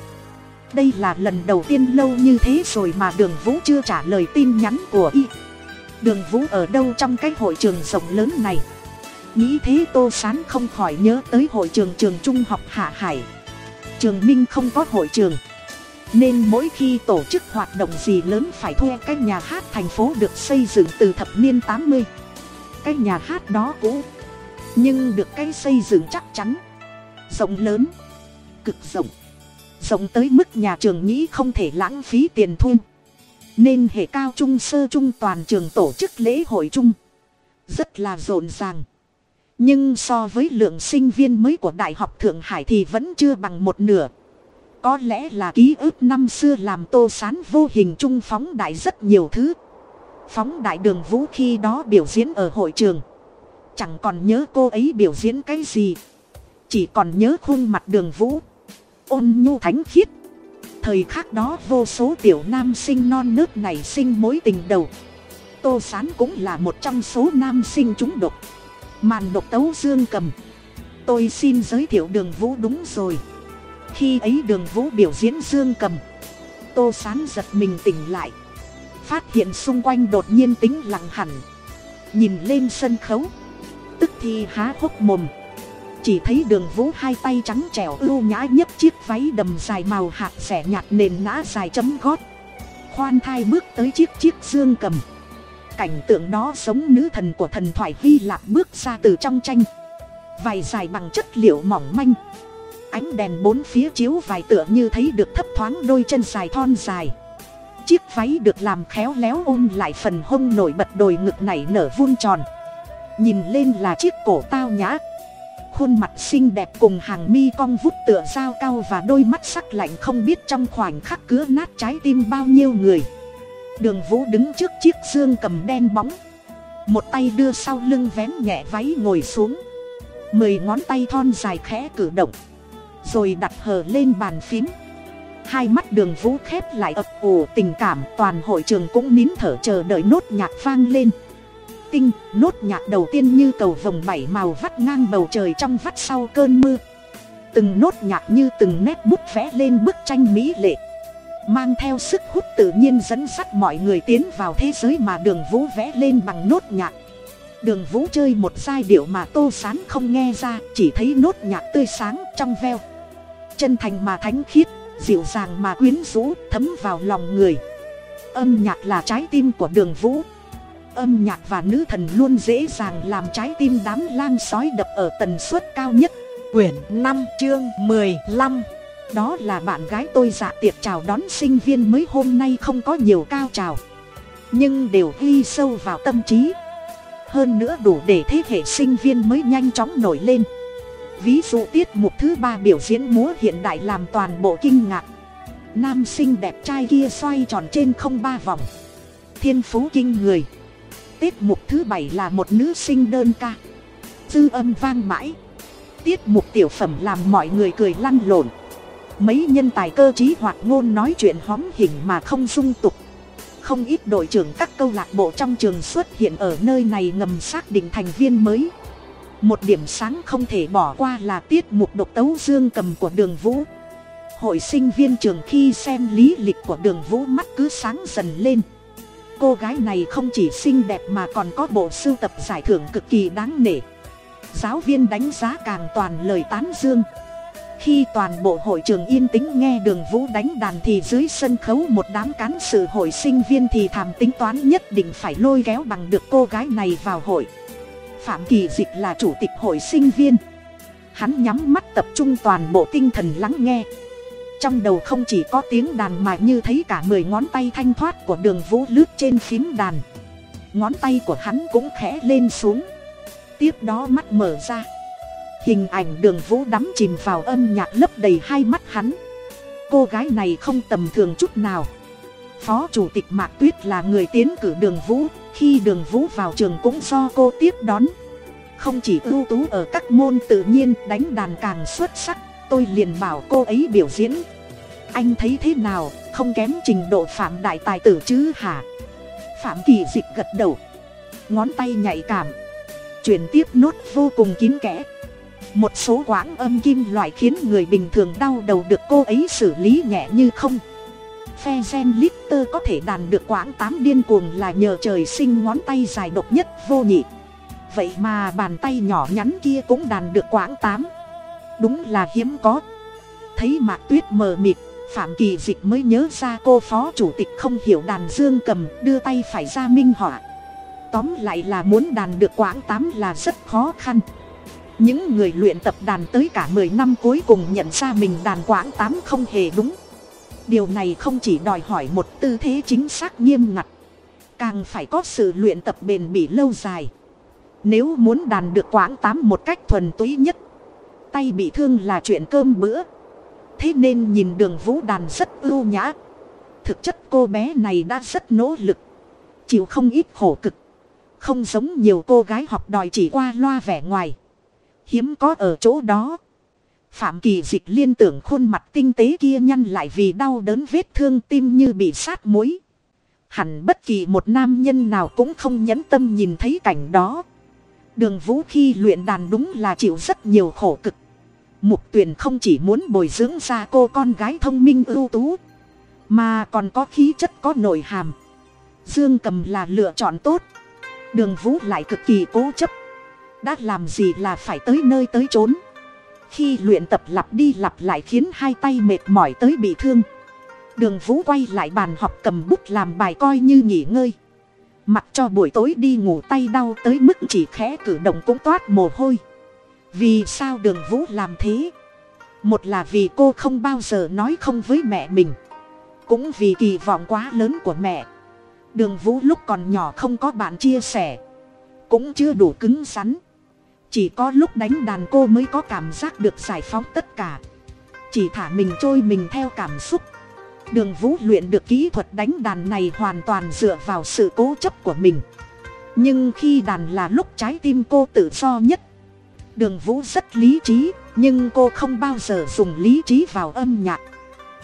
A: Đây là lần đầu tiên lâu như thế rồi mà đường vũ chưa trả lời tin nhắn của y. Đường vũ ở đâu trong cái hội trường rộng lớn này? Nghĩ thế tô sán không khỏi nhớ tới hội trường trường trung học hạ hải. Trường minh không có hội trường. Nên mỗi khi tổ chức hoạt động gì lớn phải thuê cái nhà hát thành phố được xây dựng từ thập niên tám mươi. Cái nhà hát đó cũ, nhưng được cái xây dựng chắc chắn. Rộng lớn, cực rộng. Rộng tới mức nhà trường nghĩ không thể lãng phí tiền thu. Nên hệ cao trung sơ trung toàn trường tổ chức lễ hội chung. Rất là rộn ràng nhưng so với lượng sinh viên mới của đại học thượng hải thì vẫn chưa bằng một nửa. Có lẽ là ký ức năm xưa làm tô sán vô hình trung phóng đại rất nhiều thứ. Phóng đại đường vũ khi đó biểu diễn ở hội trường. Chẳng còn nhớ cô ấy biểu diễn cái gì. Chỉ còn nhớ khuôn mặt đường vũ. Ôn nhu thánh khiết. Thời khắc đó vô số tiểu nam sinh non nước này sinh mối tình đầu. Tô sán cũng là một trong số nam sinh trúng độc màn độc tấu dương cầm. Tôi xin giới thiệu đường vũ đúng rồi. Khi ấy đường vũ biểu diễn dương cầm. Tô sán giật mình tỉnh lại. Phát hiện xung quanh đột nhiên tính lặng hẳn. Nhìn lên sân khấu. Tức thì há hốc mồm. Chỉ thấy đường vũ hai tay trắng trẻo ưu nhã nhất chiếc váy đầm dài màu hạt xẻ nhạt nền nã dài chấm gót. Khoan thai bước tới chiếc chiếc dương cầm cảnh tượng đó giống nữ thần của thần thoại hy lạp bước ra từ trong tranh. Vài dài bằng chất liệu mỏng manh. Ánh đèn bốn phía chiếu vài tựa như thấy được thấp thoáng đôi chân dài thon dài. Chiếc váy được làm khéo léo ôm lại phần hông nổi bật đồi ngực nảy nở vuông tròn. Nhìn lên là chiếc cổ tao nhã. Khuôn mặt xinh đẹp cùng hàng mi cong vút tựa dao cao và đôi mắt sắc lạnh không biết trong khoảnh khắc cứa nát trái tim bao nhiêu người đường vũ đứng trước chiếc xương cầm đen bóng. Một tay đưa sau lưng vén nhẹ váy ngồi xuống. Mười ngón tay thon dài khẽ cử động. Rồi đặt hờ lên bàn phím. Hai mắt đường vũ khép lại ập ủ tình cảm, toàn hội trường cũng nín thở chờ đợi nốt nhạc vang lên. Tinh, nốt nhạc đầu tiên như cầu vồng bảy màu vắt ngang bầu trời trong vắt sau cơn mưa. Từng nốt nhạc như từng nét bút vẽ lên bức tranh mỹ lệ mang theo sức hút tự nhiên dẫn dắt mọi người tiến vào thế giới mà đường vũ vẽ lên bằng nốt nhạc. Đường vũ chơi một giai điệu mà tô sán không nghe ra, chỉ thấy nốt nhạc tươi sáng trong veo. Chân thành mà thánh khiết, dịu dàng mà quyến rũ, thấm vào lòng người. Âm nhạc là trái tim của đường vũ. Âm nhạc và nữ thần luôn dễ dàng làm trái tim đám lang sói đập ở tần suất cao nhất.
B: Quyển năm chương mười lăm
A: đó là bạn gái tôi dạ tiệc chào đón sinh viên mới hôm nay không có nhiều cao trào. Nhưng đều ghi sâu vào tâm trí. Hơn nữa đủ để thế hệ sinh viên mới nhanh chóng nổi lên. Ví dụ tiết mục thứ ba biểu diễn múa hiện đại làm toàn bộ kinh ngạc. Nam sinh đẹp trai kia xoay tròn trên không ba vòng. Thiên phú kinh người. Tiết mục thứ bảy là một nữ sinh đơn ca. Dư âm vang mãi. Tiết mục tiểu phẩm làm mọi người cười lăn lộn mấy nhân tài cơ t r í hoạt ngôn nói chuyện hóm hình mà không dung tục. Không ít đội trưởng các câu lạc bộ trong trường xuất hiện ở nơi này ngầm xác định thành viên mới. Một điểm sáng không thể bỏ qua là tiết mục độc tấu dương cầm của đường vũ. Hội sinh viên trường khi xem lý lịch của đường vũ mắt cứ sáng dần lên. Cô gái này không chỉ xinh đẹp mà còn có bộ sưu tập giải thưởng cực kỳ đáng nể. Giáo viên đánh giá càng toàn lời tán dương khi toàn bộ hội trường yên tĩnh nghe đường vũ đánh đàn thì dưới sân khấu một đám cán sự hội sinh viên thì thàm tính toán nhất định phải lôi kéo bằng được cô gái này vào hội. Phạm kỳ dịch là chủ tịch hội sinh viên. Hắn nhắm mắt tập trung toàn bộ tinh thần lắng nghe. Trong đầu không chỉ có tiếng đàn mà như thấy cả mười ngón tay thanh thoát của đường vũ lướt trên phím đàn. Ngón tay của hắn cũng khẽ lên xuống. Tiếp đó mắt mở ra hình ảnh đường vũ đắm chìm vào âm nhạc lấp đầy hai mắt hắn. Cô gái này không tầm thường chút nào. Phó chủ tịch mạc tuyết là người tiến cử đường vũ, khi đường vũ vào trường cũng do cô tiếp đón. Không chỉ ưu tú ở các môn tự nhiên đánh đàn càng xuất sắc, tôi liền bảo cô ấy biểu diễn. Anh thấy thế nào, không kém trình độ phạm đại tài tử chứ hả? Phạm kỳ dịch gật đầu. Ngón tay nhạy cảm. Chuyển tiếp nốt vô cùng kín kẽ một số quãng âm kim loại khiến người bình thường đau đầu được cô ấy xử lý nhẹ như không. Phe gen litter có thể đàn được quãng tám điên cuồng là nhờ trời sinh ngón tay dài độc nhất vô nhị. Vậy mà bàn tay nhỏ nhắn kia cũng đàn được quãng tám. Đúng là hiếm có. Thấy mạc tuyết mờ mịt, phạm kỳ dịch mới nhớ ra cô phó chủ tịch không hiểu đàn dương cầm đưa tay phải ra minh họa. Tóm lại là muốn đàn được quãng tám là rất khó khăn những người luyện tập đàn tới cả mười năm cuối cùng nhận ra mình đàn quãng tám không hề đúng. Điều này không chỉ đòi hỏi một tư thế chính xác nghiêm ngặt, càng phải có sự luyện tập bền bỉ lâu dài. Nếu muốn đàn được quãng tám một cách thuần túy nhất, tay bị thương là chuyện cơm bữa. Thế nên nhìn đường vũ đàn rất ưu nhã. Thực chất cô bé này đã rất nỗ lực, chịu không ít khổ cực. Không giống nhiều cô gái học đòi chỉ qua loa vẻ ngoài. Hiếm có ở chỗ đó. Phạm kỳ dịch liên tưởng khuôn mặt tinh tế kia nhăn lại vì đau đớn vết thương tim như bị sát muối. Hẳn bất kỳ một nam nhân nào cũng không nhẫn tâm nhìn thấy cảnh đó. Đường vũ khi luyện đàn đúng là chịu rất nhiều khổ cực. Mục tuyển không chỉ muốn bồi dưỡng ra cô con gái thông minh ưu tú. Mà còn có khí chất có nội hàm. Dương cầm là lựa chọn tốt. Đường vũ lại cực kỳ cố chấp. Đã làm gì là phải tới nơi tới trốn Khi luyện tập lặp đi lặp lại khiến hai tay mệt mỏi tới bị thương. Đường vũ quay lại bàn học cầm bút làm bài coi như nghỉ ngơi. Mặc cho buổi tối đi ngủ tay đau tới mức chỉ khẽ cử động cũng toát mồ hôi. Vì sao đường vũ làm thế? Một là vì cô không bao giờ nói không với mẹ mình. Cũng vì kỳ vọng quá lớn của mẹ. Đường vũ lúc còn nhỏ không có bạn chia sẻ. Cũng chưa đủ cứng rắn. Chỉ có lúc đánh đàn cô mới có cảm giác được giải phóng tất cả. Chỉ thả mình trôi mình theo cảm xúc. Đường vũ luyện được kỹ thuật đánh đàn này hoàn toàn dựa vào sự cố chấp của mình. Nhưng khi đàn là lúc trái tim cô tự do nhất. Đường vũ rất lý trí, nhưng cô không bao giờ dùng lý trí vào âm nhạc.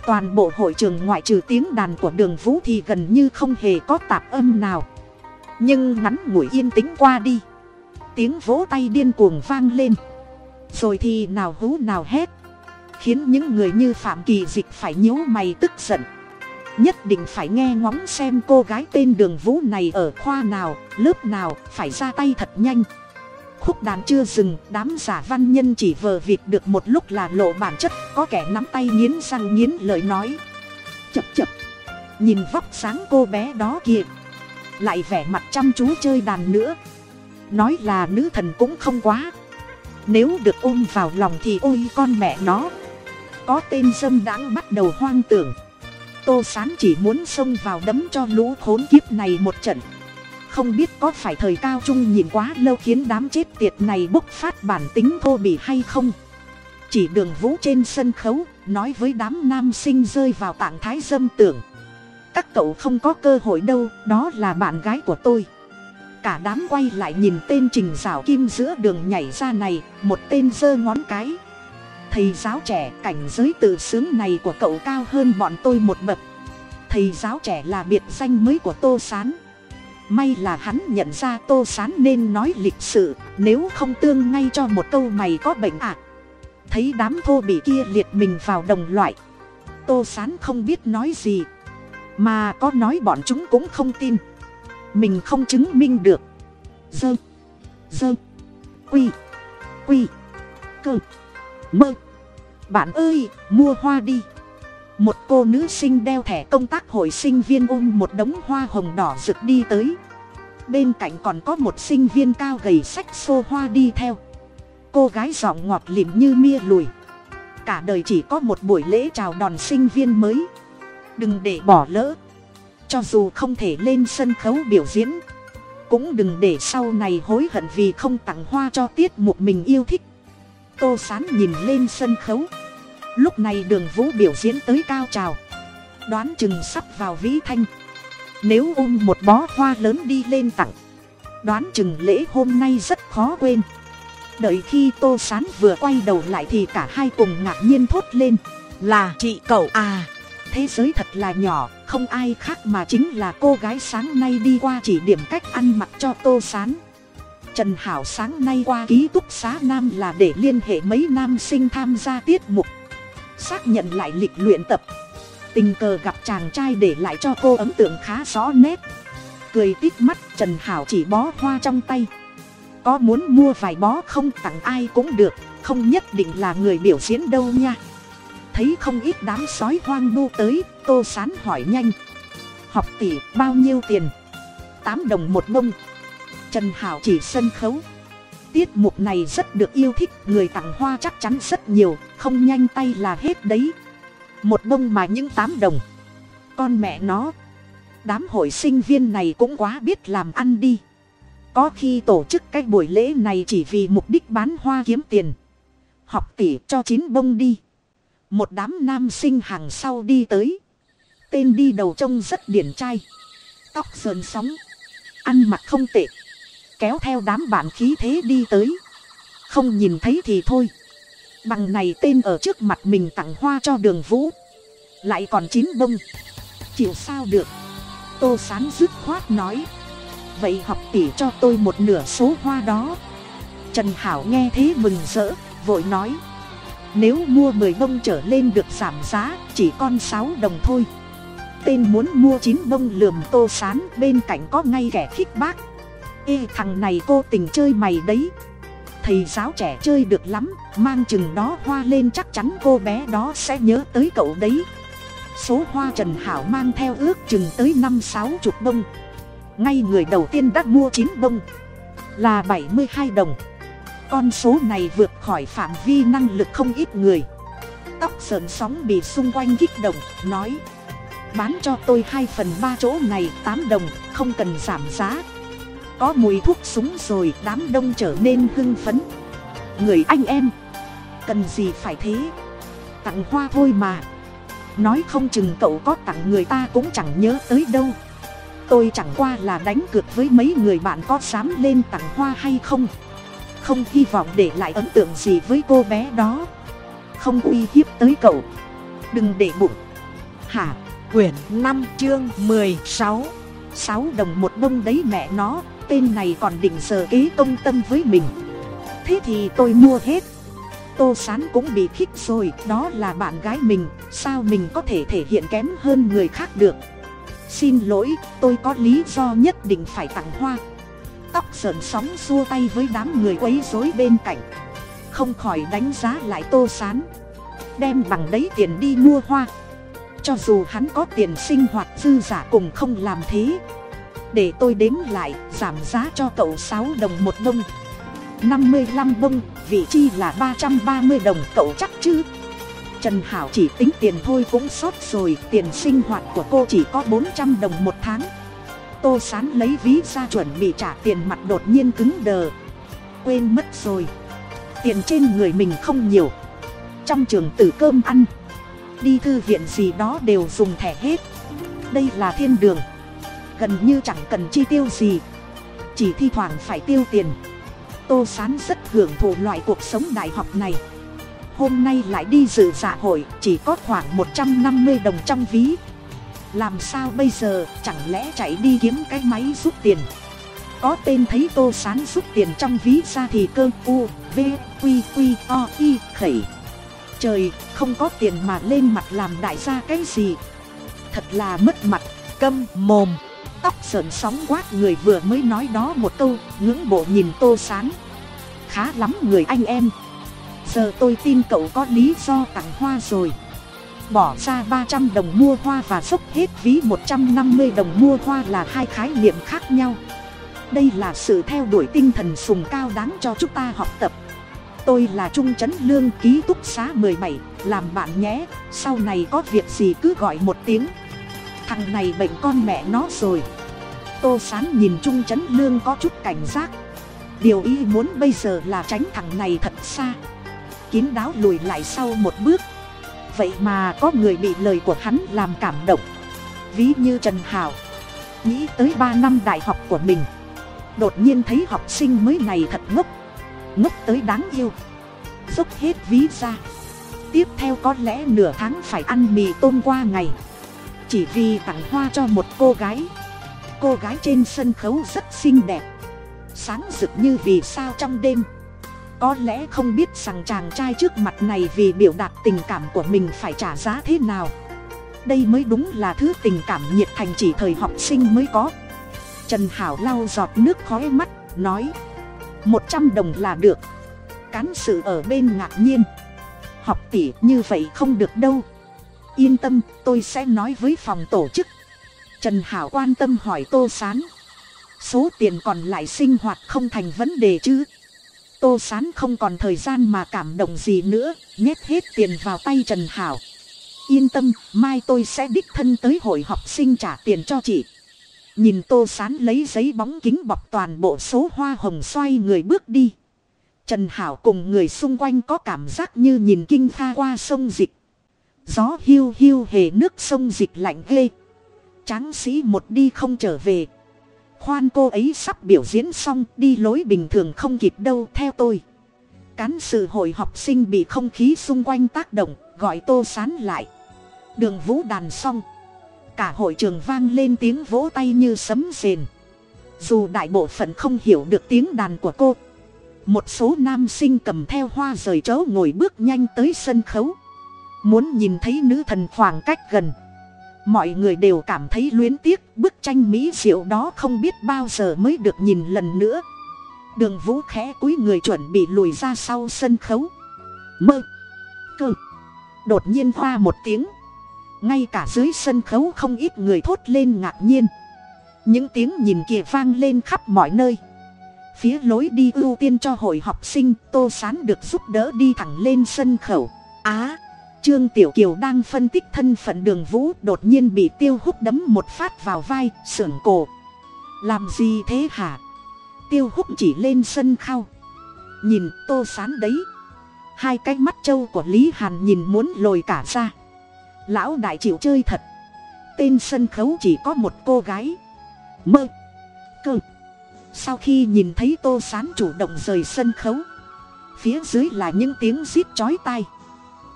A: Toàn bộ hội trường ngoại trừ tiếng đàn của đường vũ thì gần như không hề có tạp âm nào. Nhưng ngắn ngủi yên tĩnh qua đi. Tiếng vỗ tay điên cuồng vang lên. Rồi thì nào hú nào hét, khiến những người như phạm kỳ dịch phải nhíu mày tức giận. Nhất định phải nghe ngóng xem cô gái tên đường vũ này ở khoa nào, lớp nào, phải ra tay thật nhanh. Khúc đàn chưa dừng, đám giả văn nhân chỉ vờ việc được một lúc là lộ bản chất, có kẻ nắm tay nghiến răng nghiến lời nói. Chập chập, nhìn vóc sáng cô bé đó kìa, lại vẻ mặt chăm chú chơi đàn nữa nói là nữ thần cũng không quá. Nếu được ôm vào lòng thì ôi con mẹ nó. Có tên dâm đãng bắt đầu hoang tưởng. Tô sán chỉ muốn xông vào đấm cho lũ khốn kiếp này một trận. Không biết có phải thời cao trung nhìn quá lâu khiến đám chết tiệt này bốc phát bản tính thô bỉ hay không? Chỉ đường vũ trên sân khấu, nói với đám nam sinh rơi vào trạng thái dâm tưởng. Các cậu không có cơ hội đâu, đó là bạn gái của tôi cả đám quay lại nhìn tên trình rào kim giữa đường nhảy ra này, một tên giơ ngón cái. Thầy giáo trẻ, cảnh giới tự sướng này của cậu cao hơn bọn tôi một bậc. Thầy giáo trẻ là biệt danh mới của tô s á n may là hắn nhận ra tô s á n nên nói lịch sự, nếu không tương ngay cho một câu mày có bệnh ạ à. thấy đám thô bị kia liệt mình vào đồng loại. Tô s á n không biết nói gì, mà có nói bọn chúng cũng không tin mình không chứng minh được. Dơ. Dơ. Quy. Quy. Cơ. Mơ. Bạn ơi, mua hoa đi. Một cô nữ sinh đeo thẻ công tác hội sinh viên ôm một đống hoa hồng đỏ rực đi tới. Bên cạnh còn có một sinh viên cao gầy sách xô hoa đi theo. Cô gái giọng ngọt lịm như mia lùi. Cả đời chỉ có một buổi lễ chào đòn sinh viên mới. Đừng để bỏ lỡ cho dù không thể lên sân khấu biểu diễn, cũng đừng để sau này hối hận vì không tặng hoa cho tiết mục mình yêu thích. Tô sán nhìn lên sân khấu. Lúc này đường vũ biểu diễn tới cao trào. Đoán chừng sắp vào vĩ thanh. Nếu ôm một bó hoa lớn đi lên tặng, đoán chừng lễ hôm nay rất khó quên. Đợi khi tô sán vừa quay đầu lại thì cả hai cùng ngạc nhiên thốt lên, là chị cậu à thế giới thật là nhỏ không ai khác mà chính là cô gái sáng nay đi qua chỉ điểm cách ăn mặc cho tô sán Trần Hảo sáng nay qua ký túc xá nam là để liên hệ mấy nam sinh tham gia tiết mục. Xác nhận lại lịch luyện tập. Tình cờ gặp chàng trai để lại cho cô ấn tượng khá rõ nét. Cười tít mắt Trần Hảo chỉ bó hoa trong tay. Có muốn mua vài bó không tặng ai cũng được, không nhất định là người biểu diễn đâu nha. Thấy không ít đám sói hoang bu tới, tô sán hỏi nhanh. Học tỷ, bao nhiêu tiền? tám đồng một bông. Trần hảo chỉ sân khấu. Tiết mục này rất được yêu thích, người tặng hoa chắc chắn rất nhiều, không nhanh tay là hết đấy. Một bông mà những tám đồng. Con mẹ nó. Đám hội sinh viên này cũng quá biết làm ăn đi. Có khi tổ chức cái buổi lễ này chỉ vì mục đích bán hoa kiếm tiền. Học tỷ cho chín bông đi. Một đám nam sinh hàng sau đi tới tên đi đầu trông rất điển trai. Tóc sờn sóng. Ăn mặc không tệ. Kéo theo đám bạn khí thế đi tới. Không nhìn thấy thì thôi. Bằng này tên ở trước mặt mình tặng hoa cho đường vũ. Lại còn chín bông. Chịu sao được? Tô sán dứt khoát nói. Vậy học tỷ cho tôi một nửa số hoa đó. Trần hảo nghe thế mừng rỡ, vội nói. Nếu mua mười bông trở lên được giảm giá, chỉ con sáu đồng thôi tên muốn mua chín bông lườm tô sán, bên cạnh có ngay kẻ khích bác. Ê, thằng này cô tình chơi mày đấy. Thầy giáo trẻ chơi được lắm, mang chừng đó hoa lên chắc chắn cô bé đó sẽ nhớ tới cậu đấy. Số hoa trần hảo mang theo ước chừng tới năm sáu chục bông. Ngay người đầu tiên đã mua chín bông, là bảy mươi hai đồng. Con số này vượt khỏi phạm vi năng lực không ít người. Tóc sợn sóng bị xung quanh kích động, nói bán cho tôi hai phần ba chỗ này tám đồng, không cần giảm giá. Có mùi thuốc súng rồi, đám đông trở nên hưng phấn. Người anh em, cần gì phải thế? Tặng hoa thôi mà. Nói không chừng cậu có tặng người ta cũng chẳng nhớ tới đâu. Tôi chẳng qua là đánh cược với mấy người bạn có dám lên tặng hoa hay không? Không hy vọng để lại ấn tượng gì với cô bé đó. Không uy hiếp tới cậu. Đừng để bụng. Hả?
B: Quyển năm chương mười sáu.
A: Sáu đồng một bông đấy mẹ nó, tên này còn định giờ kế công tâm với mình. Thế thì tôi mua hết. Tô sán cũng bị khích rồi, đó là bạn gái mình, sao mình có thể thể hiện kém hơn người khác được? Xin lỗi, tôi có lý do nhất định phải tặng hoa. Tóc sờn sóng xua tay với đám người quấy rối bên cạnh. Không khỏi đánh giá lại tô sán. Đem bằng đấy tiền đi mua hoa cho dù hắn có tiền sinh hoạt dư giả cùng không làm thế. Để tôi đếm lại, giảm giá cho cậu sáu đồng một bông. Năm mươi lăm bông, vị chi là ba trăm ba mươi đồng cậu chắc chứ? Trần hảo chỉ tính tiền thôi cũng sót rồi, tiền sinh hoạt của cô chỉ có bốn trăm đồng một tháng. Tô sán lấy ví ra chuẩn bị trả tiền mặt đột nhiên cứng đờ. Quên mất rồi. Tiền trên người mình không nhiều. Trong trường tử cơm ăn đi thư viện gì đó đều dùng thẻ hết. Đây là thiên đường. Gần như chẳng cần chi tiêu gì. Chỉ thi thoảng phải tiêu tiền. Tô sán rất hưởng thụ loại cuộc sống đại học này. Hôm nay lại đi dự dạ hội, chỉ có khoảng một trăm năm mươi đồng trong ví. Làm sao bây giờ, chẳng lẽ chạy đi kiếm cái máy rút tiền? Có tên thấy tô sán rút tiền trong ví ra thì cơ u, v q q o, i, khẩy trời, không có tiền mà lên mặt làm đại gia cái gì. Thật là mất mặt,
B: câm, mồm.
A: Tóc sờn sóng quát người vừa mới nói đó một câu, ngưỡng bộ nhìn tô sán. Khá lắm người anh em. Giờ tôi tin cậu có lý do tặng hoa rồi. Bỏ ra ba trăm đồng mua hoa và dốc hết ví một trăm năm mươi đồng mua hoa là hai khái niệm khác nhau. Đây là sự theo đuổi tinh thần sùng cao đáng cho chúng ta học tập tôi là trung trấn lương ký túc xá mười bảy, làm bạn nhé, sau này có việc gì cứ gọi một tiếng. Thằng này bệnh con mẹ nó rồi. Tô sán nhìn trung trấn lương có chút cảnh giác. Điều y muốn bây giờ là tránh thằng này thật xa. Kín đáo lùi lại sau một bước. Vậy mà có người bị lời của hắn làm cảm động. Ví như trần hào nghĩ tới ba năm đại học của mình. Đột nhiên thấy học sinh mới này thật ngốc ngốc tới đáng yêu. Dốc hết ví ra. Tiếp theo có lẽ nửa tháng phải ăn mì tôm qua ngày. Chỉ vì tặng hoa cho một cô gái. Cô gái trên sân khấu rất xinh đẹp. Sáng rực như vì sao trong đêm. Có lẽ không biết rằng chàng trai trước mặt này vì biểu đạt tình cảm của mình phải trả giá thế nào. Đây mới đúng là thứ tình cảm nhiệt thành chỉ thời học sinh mới có. Trần hảo lau giọt nước khói mắt, nói một trăm đồng là được. Cán sự ở bên ngạc nhiên. Học tỷ như vậy không được đâu. Yên tâm, tôi sẽ nói với phòng tổ chức. Trần hảo quan tâm hỏi tô s á n số tiền còn lại sinh hoạt không thành vấn đề chứ? Tô s á n không còn thời gian mà cảm động gì nữa, nhét hết tiền vào tay trần hảo. Yên tâm, mai tôi sẽ đích thân tới hội học sinh trả tiền cho chị nhìn tô sán lấy giấy bóng kính bọc toàn bộ số hoa hồng xoay người bước đi. Trần hảo cùng người xung quanh có cảm giác như nhìn kinh pha qua sông dịch. Gió hiu hiu hề nước sông dịch lạnh ghê. Tráng sĩ một đi không trở về. Khoan cô ấy sắp biểu diễn xong, đi lối bình thường không kịp đâu, theo tôi. Cán sự hội học sinh bị không khí xung quanh tác động, gọi tô sán lại. Đường vũ đàn xong cả hội trường vang lên tiếng vỗ tay như sấm rền. Dù đại bộ phận không hiểu được tiếng đàn của cô, một số nam sinh cầm theo hoa rời chớ ngồi bước nhanh tới sân khấu. Muốn nhìn thấy nữ thần khoảng cách gần, mọi người đều cảm thấy luyến tiếc, bức tranh mỹ diệu đó không biết bao giờ mới được nhìn lần nữa. Đường vũ khẽ cúi người chuẩn bị lùi ra sau sân khấu. Mơ, cơ, đột nhiên hoa một tiếng ngay cả dưới sân khấu không ít người thốt lên ngạc nhiên. Những tiếng nhìn kia vang lên khắp mọi nơi. Phía lối đi ưu tiên cho hội học sinh tô sán được giúp đỡ đi thẳng lên sân khẩu á, trương tiểu kiều đang phân tích thân phận đường vũ đột nhiên bị tiêu hút đấm một phát vào vai, sưởng cổ. Làm gì thế hả? Tiêu hút chỉ lên sân khao. Nhìn tô sán đấy. Hai cái mắt trâu của lý hàn nhìn muốn lồi cả ra lão đại chịu chơi thật. Tên sân khấu chỉ có một cô gái. Mơ. Cơ. Sau khi nhìn thấy tô sán chủ động rời sân khấu, phía dưới là những tiếng rít chói tai.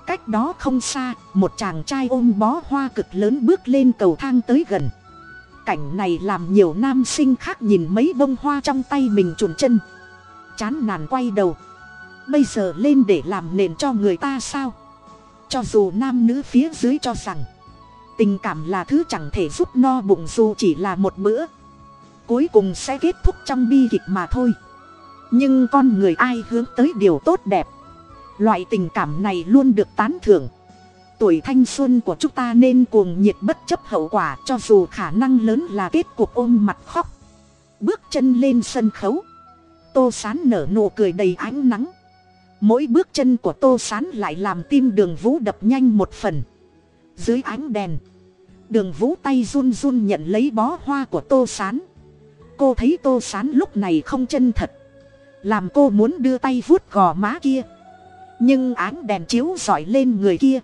A: Cách đó không xa, một chàng trai ôm bó hoa cực lớn bước lên cầu thang tới gần. Cảnh này làm nhiều nam sinh khác nhìn mấy bông hoa trong tay mình trùn chân. Chán nản quay đầu. Bây giờ lên để làm nền cho người ta sao? Cho dù nam nữ phía dưới cho rằng, tình cảm là thứ chẳng thể giúp no bụng dù chỉ là một bữa, cuối cùng sẽ kết thúc trong bi kịch mà thôi. Nhưng con người ai hướng tới điều tốt đẹp? Loại tình cảm này luôn được tán thưởng. Tuổi thanh xuân của chúng ta nên cuồng nhiệt bất chấp hậu quả cho dù khả năng lớn là kết cuộc ôm mặt khóc, bước chân lên sân khấu. Tô sán nở nụ cười đầy ánh nắng mỗi bước chân của tô sán lại làm tim đường vũ đập nhanh một phần. Dưới ánh đèn, đường vũ tay run run nhận lấy bó hoa của tô sán. Cô thấy tô sán lúc này không chân thật. Làm cô muốn đưa tay vuốt gò má kia. Nhưng ánh đèn chiếu rọi lên người kia.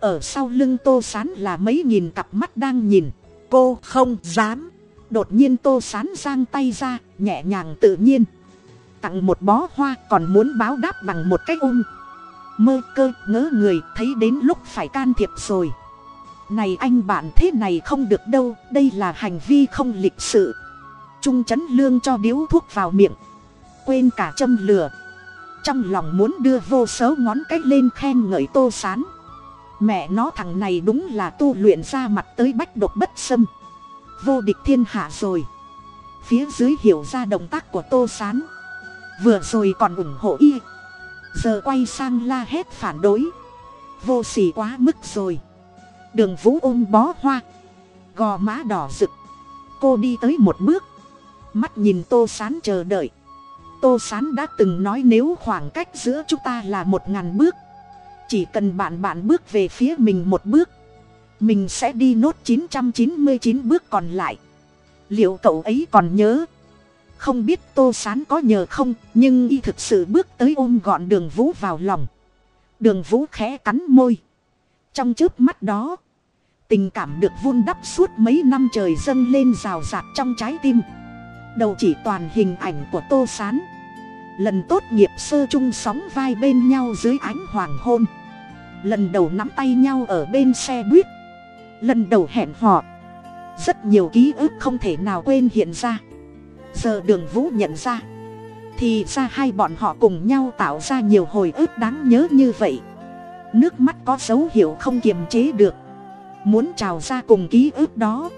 A: Ở sau lưng tô sán là mấy nghìn cặp mắt đang nhìn. Cô không dám. Đột nhiên tô sán giang tay ra, nhẹ nhàng tự nhiên tặng một bó hoa còn muốn báo đáp bằng một cái ôm. Mơ cơ ngớ người, thấy đến lúc phải can thiệp rồi. Này anh bạn thế này không được đâu, đây là hành vi không lịch sự. Trung chấn lương cho điếu thuốc vào miệng. Quên cả châm lửa. Trong lòng muốn đưa vô số ngón cái lên khen ngợi tô sán. Mẹ nó thằng này đúng là tu luyện ra mặt tới bách độc bất xâm. Vô địch thiên hạ rồi. Phía dưới hiểu ra động tác của tô sán vừa rồi còn ủng hộ y. Giờ quay sang la hét phản đối. Vô s ỉ quá mức rồi. Đường vũ ôm bó hoa. Gò má đỏ rực. Cô đi tới một bước. Mắt nhìn tô sán chờ đợi. Tô sán đã từng nói nếu khoảng cách giữa chúng ta là một ngàn bước, chỉ cần bạn bạn bước về phía mình một bước, mình sẽ đi nốt chín trăm chín mươi chín bước còn lại. Liệu cậu ấy còn nhớ không biết tô sán có nhờ không, nhưng y thực sự bước tới ôm gọn đường vũ vào lòng. Đường vũ khẽ cắn môi. Trong trước mắt đó, tình cảm được vun đắp suốt mấy năm trời dâng lên rào rạc trong trái tim. Đầu chỉ toàn hình ảnh của tô sán. Lần tốt nghiệp sơ chung sóng vai bên nhau dưới ánh hoàng hôn. Lần đầu nắm tay nhau ở bên xe buýt. Lần đầu hẹn hò. Rất nhiều ký ức không thể nào quên hiện ra giờ đường vũ nhận ra, thì ra hai bọn họ cùng nhau tạo ra nhiều hồi ức đáng nhớ như vậy. Nước mắt có dấu hiệu không kiềm chế được, muốn trào ra cùng ký ức đó.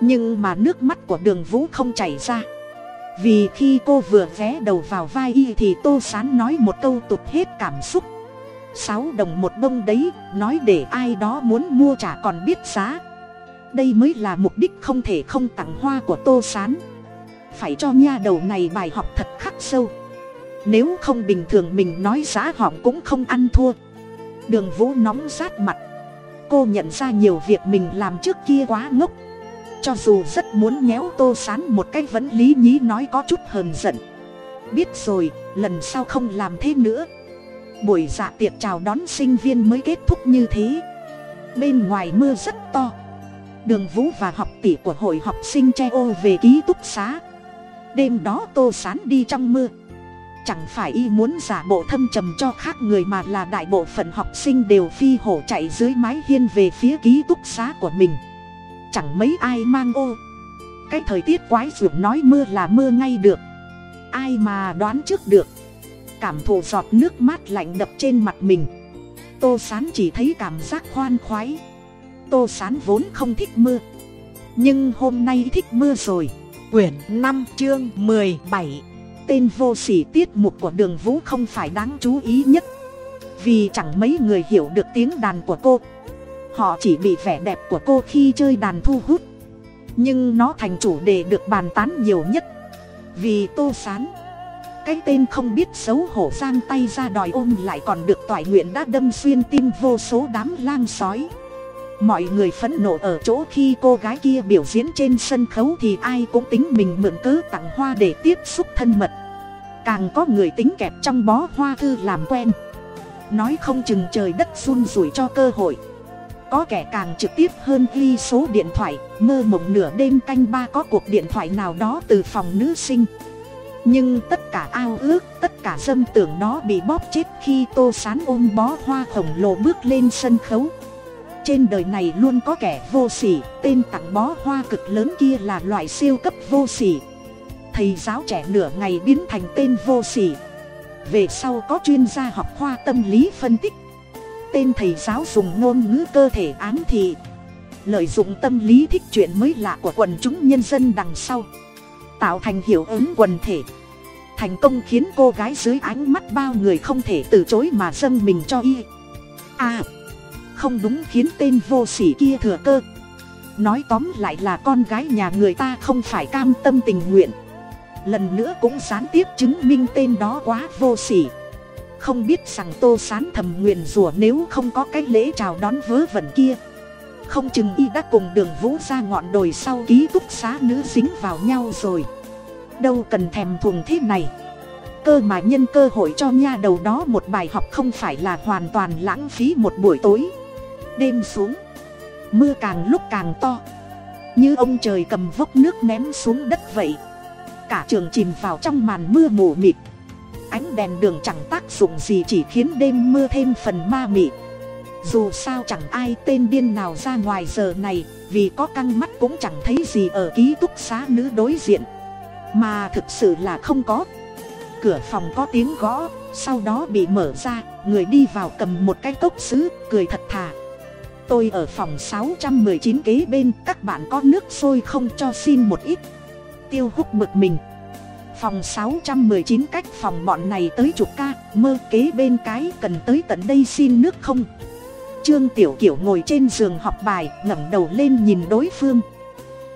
A: Nhưng mà nước mắt của đường vũ không chảy ra, vì khi cô vừa ghé đầu vào vai y thì tô sán nói một câu tụt hết cảm xúc. Sáu đồng một bông đấy, nói để ai đó muốn mua chả còn biết giá. Đây mới là mục đích không thể không tặng hoa của tô sán phải cho nha đầu này bài học thật khắc sâu. Nếu không bình thường mình nói giá họng cũng không ăn thua. Đường vũ nóng rát mặt. Cô nhận ra nhiều việc mình làm trước kia quá ngốc. Cho dù rất muốn nhéo tô sán một cách vẫn lý nhí nói có chút hờn giận. Biết rồi, lần sau không làm thế nữa. Buổi dạ tiệc chào đón sinh viên mới kết thúc như thế. Bên ngoài mưa rất to. Đường vũ và học tỷ của hội học sinh che ô về ký túc xá đêm đó tô sán đi trong mưa. Chẳng phải y muốn giả bộ thâm trầm cho khác người mà là đại bộ phận học sinh đều phi hổ chạy dưới mái hiên về phía ký túc xá của mình. Chẳng mấy ai mang ô. Cái thời tiết quái ruộng nói mưa là mưa ngay được. Ai mà đoán trước được? Cảm thụ giọt nước mát lạnh đập trên mặt mình. Tô sán chỉ thấy cảm giác khoan khoái. Tô sán vốn không thích mưa. Nhưng hôm nay thích mưa rồi.
B: Quyển năm chương mười bảy.
A: Tên vô sỉ tiết mục của đường vũ không phải đáng chú ý nhất. Vì chẳng mấy người hiểu được tiếng đàn của cô. Họ chỉ bị vẻ đẹp của cô khi chơi đàn thu hút. Nhưng nó thành chủ đề được bàn tán nhiều nhất. Vì tô sán, cái tên không biết xấu hổ giang tay ra đòi ôm lại còn được toại nguyện đã đâm xuyên tim vô số đám lang sói mọi người phẫn nộ ở chỗ khi cô gái kia biểu diễn trên sân khấu thì ai cũng tính mình mượn cớ tặng hoa để tiếp xúc thân mật. Càng có người tính kẹp trong bó hoa thư làm quen. Nói không chừng trời đất run rủi cho cơ hội. Có kẻ càng trực tiếp hơn ghi số điện thoại, mơ mộng nửa đêm canh ba có cuộc điện thoại nào đó từ phòng nữ sinh. Nhưng tất cả ao ước, tất cả dâm tưởng đó bị bóp chết khi tô sán ôm bó hoa khổng lồ bước lên sân khấu trên đời này luôn có kẻ vô sỉ, tên tặng bó hoa cực lớn kia là loại siêu cấp vô sỉ. Thầy giáo trẻ nửa ngày biến thành tên vô sỉ. Về sau có chuyên gia học khoa tâm lý phân tích. Tên thầy giáo dùng ngôn ngữ cơ thể ám thị. Lợi dụng tâm lý thích chuyện mới lạ của quần chúng nhân dân đằng sau. Tạo thành hiệu ứng quần thể. Thành công khiến cô gái dưới ánh mắt bao người không thể từ chối mà dâng mình cho y. À không đúng khiến tên vô sỉ kia thừa cơ. Nói tóm lại là con gái nhà người ta không phải cam tâm tình nguyện. Lần nữa cũng gián tiếp chứng minh tên đó quá vô sỉ. Không biết rằng tô sán thầm nguyện rủa nếu không có cái lễ chào đón vớ vẩn kia. Không chừng y đã cùng đường vũ ra ngọn đồi sau ký túc xá nữ dính vào nhau rồi. Đâu cần thèm thuồng thế này. Cơ mà nhân cơ hội cho nha đầu đó một bài học không phải là hoàn toàn lãng phí một buổi tối đêm xuống. Mưa càng lúc càng to. Như ông trời cầm vốc nước ném xuống đất vậy. Cả trường chìm vào trong màn mưa mù mịt. Ánh đèn đường chẳng tác dụng gì chỉ khiến đêm mưa thêm phần ma mị. Dù sao chẳng ai tên điên nào ra ngoài giờ này, vì có căng mắt cũng chẳng thấy gì ở ký túc xá nữ đối diện. Mà thực sự là không có. Cửa phòng có tiếng gõ, sau đó bị mở ra, người đi vào cầm một cái cốc xứ cười thật thà tôi ở phòng sáu trăm m ư ơ i chín kế bên, các bạn có nước sôi không cho xin một ít. Tiêu hút bực mình. Phòng sáu trăm m ư ơ i chín cách phòng bọn này tới chục ca, mơ kế bên cái cần tới tận đây xin nước không? Trương tiểu kiểu ngồi trên giường học bài, ngẩng đầu lên nhìn đối phương.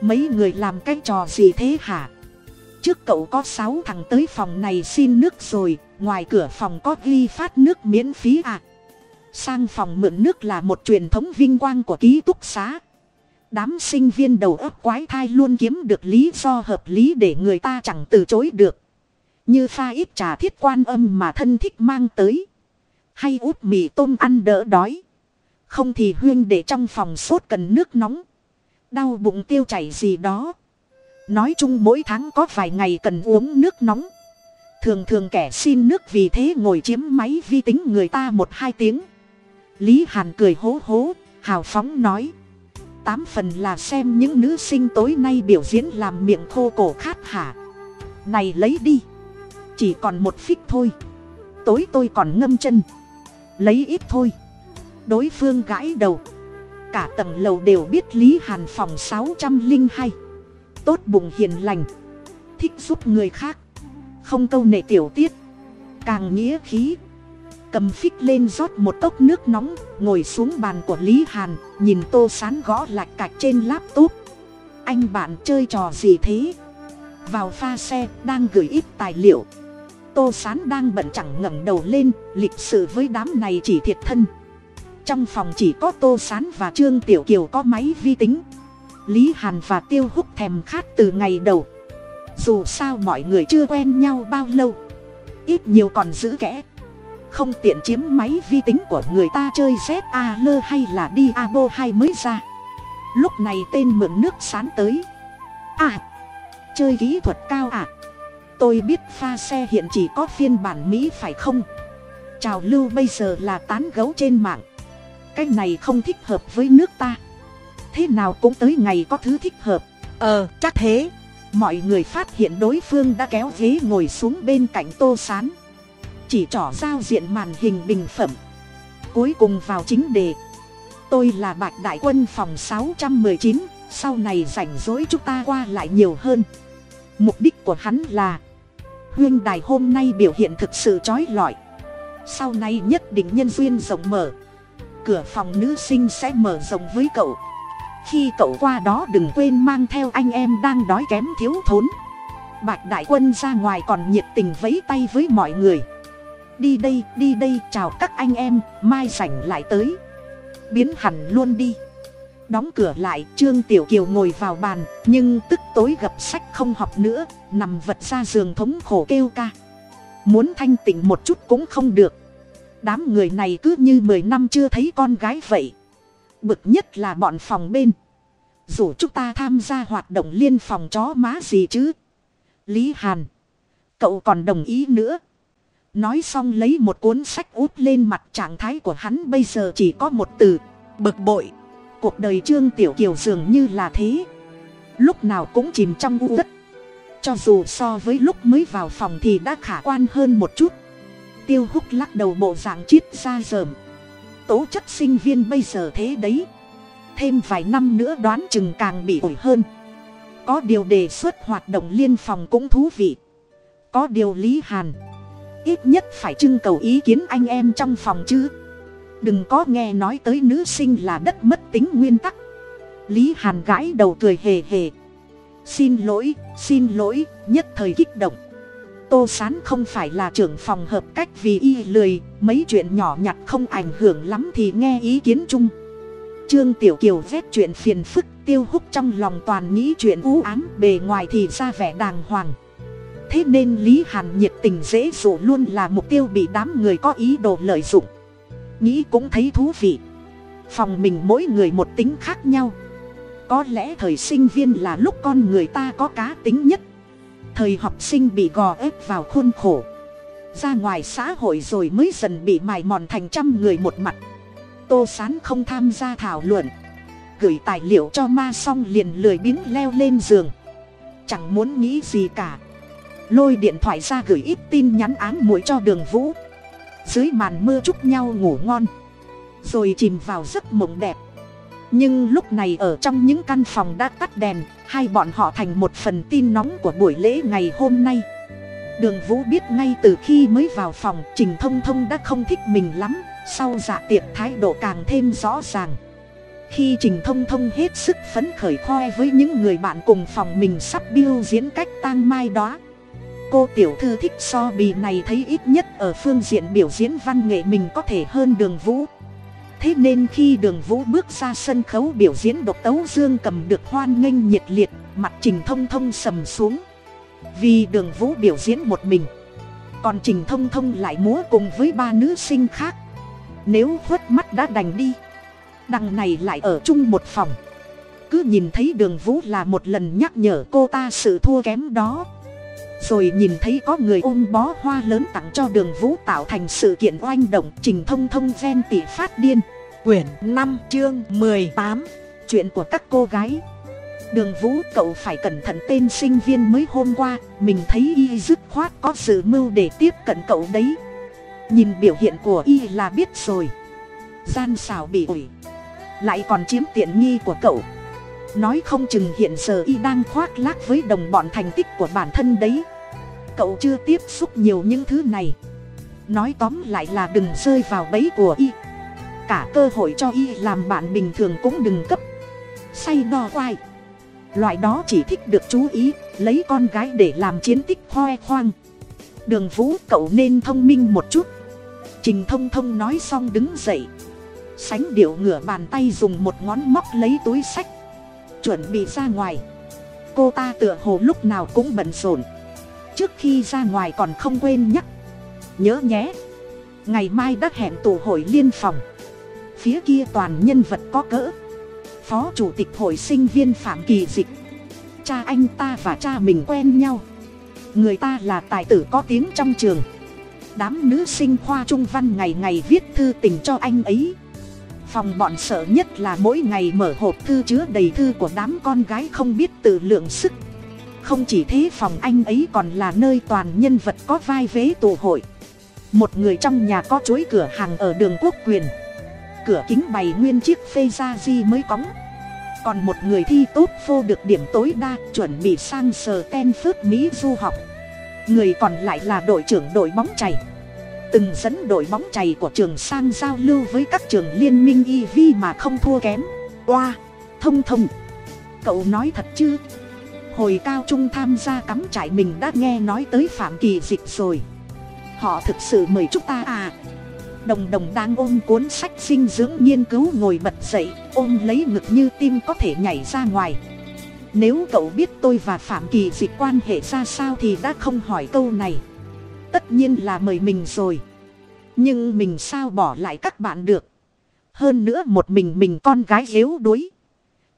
A: Mấy người làm cái trò gì thế hả? Trước cậu có sáu thằng tới phòng này xin nước rồi, ngoài cửa phòng có ghi phát nước miễn phí à? Sang phòng mượn nước là một truyền thống vinh quang của ký túc xá. Đám sinh viên đầu óc quái thai luôn kiếm được lý do hợp lý để người ta chẳng từ chối được. Như pha ít trà thiết quan âm mà thân thích mang tới. Hay út mì tôm ăn đỡ đói. Không thì huyên để trong phòng sốt cần nước nóng. Đau bụng tiêu chảy gì đó. Nói chung mỗi tháng có vài ngày cần uống nước nóng. Thường thường kẻ xin nước vì thế ngồi chiếm máy vi tính người ta một hai tiếng lý hàn cười hố hố, hào phóng nói. Tám phần là xem những nữ sinh tối nay biểu diễn làm miệng khô cổ khát hả này lấy đi. Chỉ còn một phích thôi. Tối tôi còn ngâm chân. Lấy ít thôi. Đối phương gãi đầu. Cả tầng lầu đều biết lý hàn phòng sáu trăm linh hai. Tốt bụng hiền lành. Thích giúp người khác. Không câu nệ tiểu tiết. Càng nghĩa khí cầm phích lên rót một cốc nước nóng, ngồi xuống bàn của lý hàn, nhìn tô sán gõ lạch cạch trên laptop. Anh bạn chơi trò gì thế? Vào pha xe, đang gửi ít tài liệu. Tô sán đang bận chẳng ngẩng đầu lên, lịch sự với đám này chỉ thiệt thân. Trong phòng chỉ có tô sán và trương tiểu kiều có máy vi tính. Lý hàn và tiêu hút thèm khát từ ngày đầu. Dù sao mọi người chưa quen nhau bao lâu. Ít nhiều còn giữ kẽ không tiện chiếm máy vi tính của người ta chơi z a lơ hay là đi abo hay mới ra. Lúc này tên mượn nước sán tới. À chơi kỹ thuật cao à. Tôi biết pha xe hiện chỉ có phiên bản mỹ phải không? Trào lưu, bây giờ là tán gấu trên mạng. Cái này không thích hợp với nước ta. Thế nào cũng tới ngày có thứ thích hợp.
B: Ờ chắc thế.
A: Mọi người phát hiện đối phương đã kéo ghế ngồi xuống bên cạnh tô sán chỉ trỏ giao diện màn hình bình phẩm. Cuối cùng vào chính đề. Tôi là bạch đại quân phòng sáu trăm m ư ơ i chín, sau này rảnh rỗi chúng ta qua lại nhiều hơn. Mục đích của hắn là, huyên đài hôm nay biểu hiện thực sự trói lọi. Sau này nhất định nhân duyên rộng mở. Cửa phòng nữ sinh sẽ mở rộng với cậu. Khi cậu qua đó đừng quên mang theo anh em đang đói kém thiếu thốn. Bạch đại quân ra ngoài còn nhiệt tình vấy tay với mọi người đi đây đi đây, chào các anh em, mai sảnh lại tới. Biến hẳn luôn đi. Đóng cửa lại, trương tiểu kiều ngồi vào bàn, nhưng tức tối gập sách không học nữa, nằm vật ra giường thống khổ kêu ca. Muốn thanh tịnh một chút cũng không được. Đám người này cứ như mười năm chưa thấy con gái vậy. Bực nhất là bọn phòng bên. Dù chúng ta tham gia hoạt động liên phòng chó má gì chứ? Lý hàn, cậu còn đồng ý nữa. Nói xong lấy một cuốn sách úp lên mặt trạng thái của hắn bây giờ chỉ có một từ, bực bội. Cuộc đời Trương Tiểu Kiều dường như là thế. Lúc nào cũng chìm trong u đất. Cho dù so với lúc mới vào phòng thì đã khả quan hơn một chút. Tiêu hút lắc đầu bộ dạng chiết ra rờm. Tố chất sinh viên bây giờ thế đấy. Thêm vài năm nữa đoán chừng càng bị ủi hơn. Có điều đề xuất hoạt động liên phòng cũng thú vị. Có điều Lý Hàn ít nhất phải trưng cầu ý kiến anh em trong phòng chứ. Đừng có nghe nói tới nữ sinh là đất mất tính nguyên tắc. Lý hàn gãi đầu cười hề hề. Xin lỗi xin lỗi, nhất thời kích động. Tô sán không phải là trưởng phòng hợp cách vì y lười, mấy chuyện nhỏ nhặt không ảnh hưởng lắm thì nghe ý kiến chung. Trương tiểu kiều vét chuyện phiền phức, tiêu hút trong lòng toàn nghĩ chuyện u ám bề ngoài thì ra vẻ đàng hoàng thế nên lý hàn nhiệt tình dễ dụ luôn là mục tiêu bị đám người có ý đồ lợi dụng. Nghĩ cũng thấy thú vị. Phòng mình mỗi người một tính khác nhau. Có lẽ thời sinh viên là lúc con người ta có cá tính nhất. Thời học sinh bị gò ép vào khuôn khổ. Ra ngoài xã hội rồi mới dần bị mài mòn thành trăm người một mặt. Tô sán không tham gia thảo luận. Gửi tài liệu cho ma xong liền lười biếng leo lên giường. Chẳng muốn nghĩ gì cả lôi điện thoại ra gửi ít tin nhắn ám muội cho đường vũ. Dưới màn mưa chúc nhau ngủ ngon, rồi chìm vào giấc mộng đẹp. Nhưng lúc này ở trong những căn phòng đã tắt đèn, hai bọn họ thành một phần tin nóng của buổi lễ ngày hôm nay. Đường vũ biết ngay từ khi mới vào phòng, trình thông thông đã không thích mình lắm, sau dạ tiệc thái độ càng thêm rõ ràng. Khi trình thông thông hết sức phấn khởi khoe với những người bạn cùng phòng mình sắp biêu diễn cách tang mai đó cô tiểu thư thích so bì này thấy ít nhất ở phương diện biểu diễn văn nghệ mình có thể hơn đường vũ. Thế nên khi đường vũ bước ra sân khấu biểu diễn độc tấu dương cầm được hoan nghênh nhiệt liệt, mặt trình thông thông sầm xuống. Vì đường vũ biểu diễn một mình, còn trình thông thông lại múa cùng với ba nữ sinh khác. Nếu khuất mắt đã đành đi, đằng này lại ở chung một phòng. Cứ nhìn thấy đường vũ là một lần nhắc nhở cô ta sự thua kém đó rồi nhìn thấy có người ôm bó hoa lớn tặng cho đường vũ tạo thành sự kiện oanh động, trình thông thông ven tỷ phát điên.
B: Quyển năm, chương mười tám,
A: chuyện của các cô gái. Đường vũ, cậu phải cẩn thận tên sinh viên mới hôm qua, mình thấy y dứt khoát có sự mưu để tiếp cận cậu đấy. Nhìn biểu hiện của y là biết rồi. Gian xào bị ủi. Lại còn chiếm tiện nghi của cậu nói không chừng hiện giờ y đang khoác lác với đồng bọn thành tích của bản thân đấy. Cậu chưa tiếp xúc nhiều những thứ này. Nói tóm lại là đừng rơi vào bẫy của y. Cả cơ hội cho y làm bạn bình thường cũng đừng cấp. Say no oai. Loại đó chỉ thích được chú ý, lấy con gái để làm chiến tích khoe khoang. Đường vũ, cậu nên thông minh một chút. Trình thông thông nói xong đứng dậy. Sánh điệu ngửa bàn tay dùng một ngón móc lấy túi sách chuẩn bị ra ngoài. Cô ta tựa hồ lúc nào cũng bận rộn. Trước khi ra ngoài còn không quên nhắc. Nhớ nhé, ngày mai đã hẹn tụ hội liên phòng. Phía kia toàn nhân vật có cỡ. Phó chủ tịch hội sinh viên phạm kỳ dịch. Cha anh ta và cha mình quen nhau. Người ta là tài tử có tiếng trong trường. Đám nữ sinh khoa trung văn ngày ngày viết thư tình cho anh ấy phòng bọn sợ nhất là mỗi ngày mở hộp thư chứa đầy thư của đám con gái không biết tự lượng sức. Không chỉ thế phòng anh ấy còn là nơi toàn nhân vật có vai vế tụ hội. Một người trong nhà có chuỗi cửa hàng ở đường quốc quyền. Cửa kính bày nguyên chiếc phê gia di mới cóng. Còn một người thi tốt vô được điểm tối đa, chuẩn bị sang sờ ten phước mỹ du học. Người còn lại là đội trưởng đội bóng chày từng dẫn đội bóng chày của trường sang giao lưu với các trường liên minh ev mà không thua kém. Oa, thông thông. Cậu nói thật chứ? Hồi cao trung tham gia cắm trại mình đã nghe nói tới phạm kỳ dịch rồi. Họ thực sự mời chúng ta à? Đồng đồng đang ôm cuốn sách dinh dưỡng nghiên cứu ngồi bật dậy, ôm lấy ngực như tim có thể nhảy ra ngoài. Nếu cậu biết tôi và phạm kỳ dịch quan hệ ra sao thì đã không hỏi câu này tất nhiên là mời mình rồi. Nhưng mình sao bỏ lại các bạn được? Hơn nữa một mình mình con gái yếu đuối.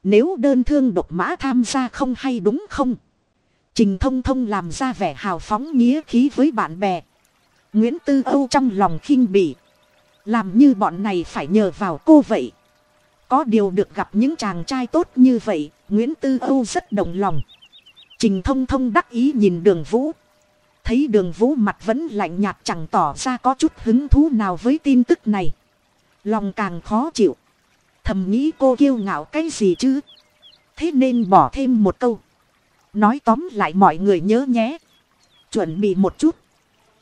A: Nếu đơn thương độc mã tham gia không hay đúng không? Trình thông thông làm ra vẻ hào phóng nghĩa khí với bạn bè. Nguyễn tư âu trong lòng khinh bỉ. Làm như bọn này phải nhờ vào cô vậy. Có điều được gặp những chàng trai tốt như vậy, nguyễn tư âu rất đồng lòng. Trình thông thông đắc ý nhìn đường vũ thấy đường vũ mặt vẫn lạnh nhạt chẳng tỏ ra có chút hứng thú nào với tin tức này. Lòng càng khó chịu. Thầm nghĩ cô kiêu ngạo cái gì chứ? Thế nên bỏ thêm một câu. Nói tóm lại mọi người nhớ nhé. Chuẩn bị một chút.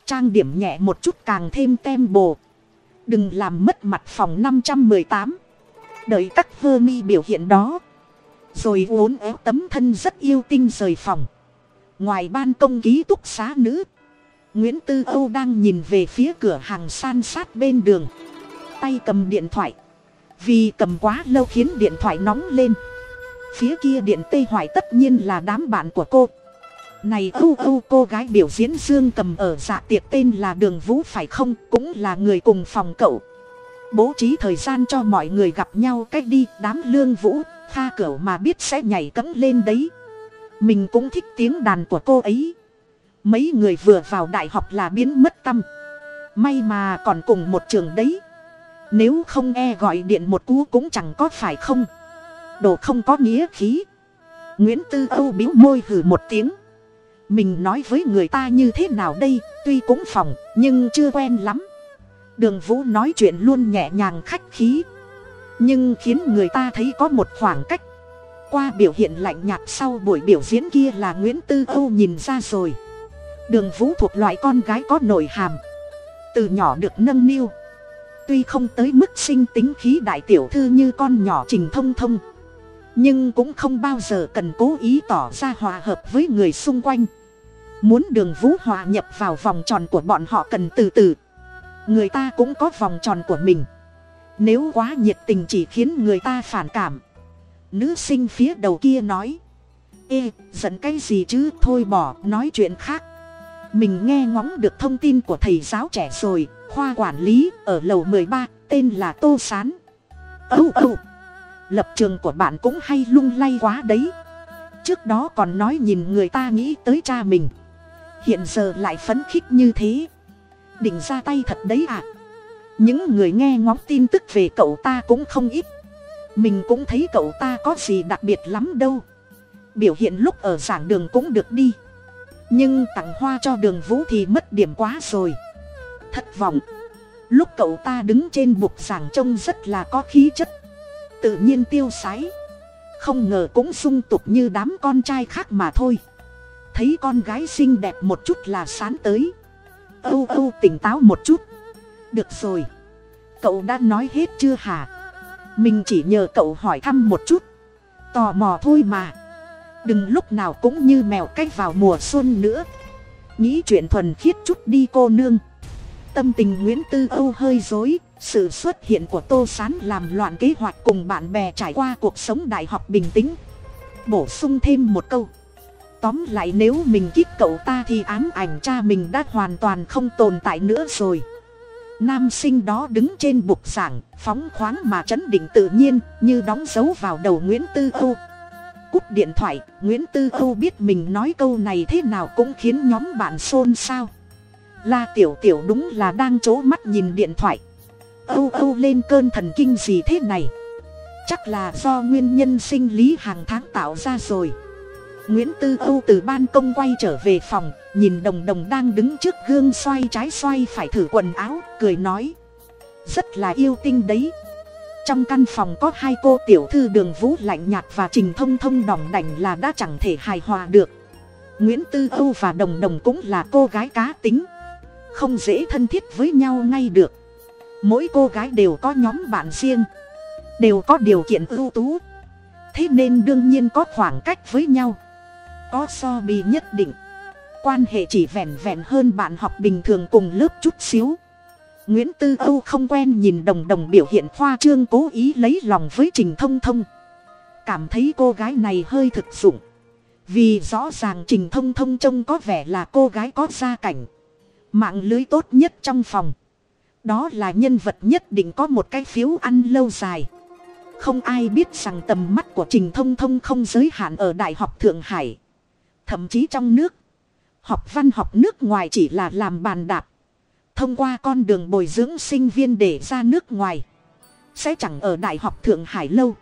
A: Trang điểm nhẹ một chút càng thêm tem bồ. Đừng làm mất mặt phòng năm trăm mười tám. Đợi các hơ mi biểu hiện đó. Rồi uốn éo tấm thân rất yêu tinh rời phòng ngoài ban công ký túc xá nữ, nguyễn tư âu đang nhìn về phía cửa hàng san sát bên đường. Tay cầm điện thoại. Vì cầm quá lâu khiến điện thoại nóng lên. Phía kia điện tây hoài tất nhiên là đám bạn của cô. Này âu âu, cô gái biểu diễn dương cầm ở dạ tiệc tên là đường vũ phải không? Cũng là người cùng phòng cậu. Bố trí thời gian cho mọi người gặp nhau cách đi, đám lương vũ pha cửa mà biết sẽ nhảy cẫng lên đấy mình cũng thích tiếng đàn của cô ấy. Mấy người vừa vào đại học là biến mất tâm. May mà còn cùng một trường đấy. Nếu không e gọi điện một cú cũng chẳng có phải không? Đồ không có nghĩa khí. Nguyễn tư âu biếu môi hử một tiếng. Mình nói với người ta như thế nào đây, tuy cũng phòng, nhưng chưa quen lắm. Đường vũ nói chuyện luôn nhẹ nhàng khách khí. Nhưng khiến người ta thấy có một khoảng cách qua biểu hiện lạnh nhạt sau buổi biểu diễn kia là nguyễn tư âu nhìn ra rồi. Đường vũ thuộc loại con gái có nội hàm. Từ nhỏ được nâng niu. Tuy không tới mức sinh tính khí đại tiểu thư như con nhỏ trình thông thông, nhưng cũng không bao giờ cần cố ý tỏ ra hòa hợp với người xung quanh. Muốn đường vũ hòa nhập vào vòng tròn của bọn họ cần từ từ. Người ta cũng có vòng tròn của mình. Nếu quá nhiệt tình chỉ khiến người ta phản cảm nữ sinh phía đầu kia nói. Ê, giận cái gì chứ? Thôi bỏ, nói chuyện khác. Mình nghe ngóng được thông tin của thầy giáo trẻ rồi, khoa quản lý ở lầu mười ba, tên là tô s á n âu âu. Lập trường của bạn cũng hay lung lay quá đấy. Trước đó còn nói nhìn người ta nghĩ tới cha mình. Hiện giờ lại phấn khích như thế. Định ra tay thật đấy à. Những người nghe ngóng tin tức về cậu ta cũng không ít mình cũng thấy cậu ta có gì đặc biệt lắm đâu. Biểu hiện lúc ở giảng đường cũng được đi. Nhưng tặng hoa cho đường vũ thì mất điểm quá rồi. Thất vọng. Lúc cậu ta đứng trên bục giảng trông rất là có khí chất. Tự nhiên tiêu sái. Không ngờ cũng sung tục như đám con trai khác mà thôi. Thấy con gái xinh đẹp một chút là sán tới. Âu âu, tỉnh táo một chút. Được rồi. Cậu đã nói hết chưa hả? Mình chỉ nhờ cậu hỏi thăm một chút. Tò mò thôi mà. Đừng lúc nào cũng như mèo cách vào mùa xuân nữa. Nghĩ chuyện thuần khiết chút đi cô nương. Tâm tình nguyễn tư âu hơi dối sự xuất hiện của tô s á n làm loạn kế hoạch cùng bạn bè trải qua cuộc sống đại học bình tĩnh. Bổ sung thêm một câu. Tóm lại nếu mình kích cậu ta thì ám ảnh cha mình đã hoàn toàn không tồn tại nữa rồi nam sinh đó đứng trên bục giảng, phóng khoáng mà chấn định tự nhiên, như đóng dấu vào đầu nguyễn tư âu. Cúp điện thoại, nguyễn tư âu biết mình nói câu này thế nào cũng khiến nhóm bạn xôn xao. La tiểu tiểu đúng là đang c mắt nhìn điện thoại. Âu âu lên cơn thần kinh gì thế này? Chắc là do nguyên nhân sinh lý hàng tháng tạo ra rồi. Nguyễn tư âu từ ban công quay trở về phòng nhìn đồng đồng đang đứng trước gương xoay trái xoay phải thử quần áo, cười nói. Rất là yêu tinh đấy. Trong căn phòng có hai cô tiểu thư đường vũ lạnh nhạt và trình thông thông đỏng đành là đã chẳng thể hài hòa được. Nguyễn tư âu và đồng đồng cũng là cô gái cá tính. Không dễ thân thiết với nhau ngay được. Mỗi cô gái đều có nhóm bạn riêng. Đều có điều kiện ưu tú. Thế nên đương nhiên có khoảng cách với nhau. Có so bì nhất định quan hệ chỉ vẹn vẹn hơn bạn học bình thường cùng lớp chút xíu. Nguyễn tư âu không quen nhìn đồng đồng biểu hiện khoa trương cố ý lấy lòng với trình thông thông. Cảm thấy cô gái này hơi thực dụng. Vì rõ ràng trình thông thông trông có vẻ là cô gái có gia cảnh. Mạng lưới tốt nhất trong phòng. Đó là nhân vật nhất định có một cái phiếu ăn lâu dài. Không ai biết rằng tầm mắt của trình thông thông không giới hạn ở đại học thượng hải. Thậm chí trong nước học văn học nước ngoài chỉ là làm bàn đạp. Thông qua con đường bồi dưỡng sinh viên để ra nước ngoài. Sẽ chẳng ở đại học thượng hải lâu.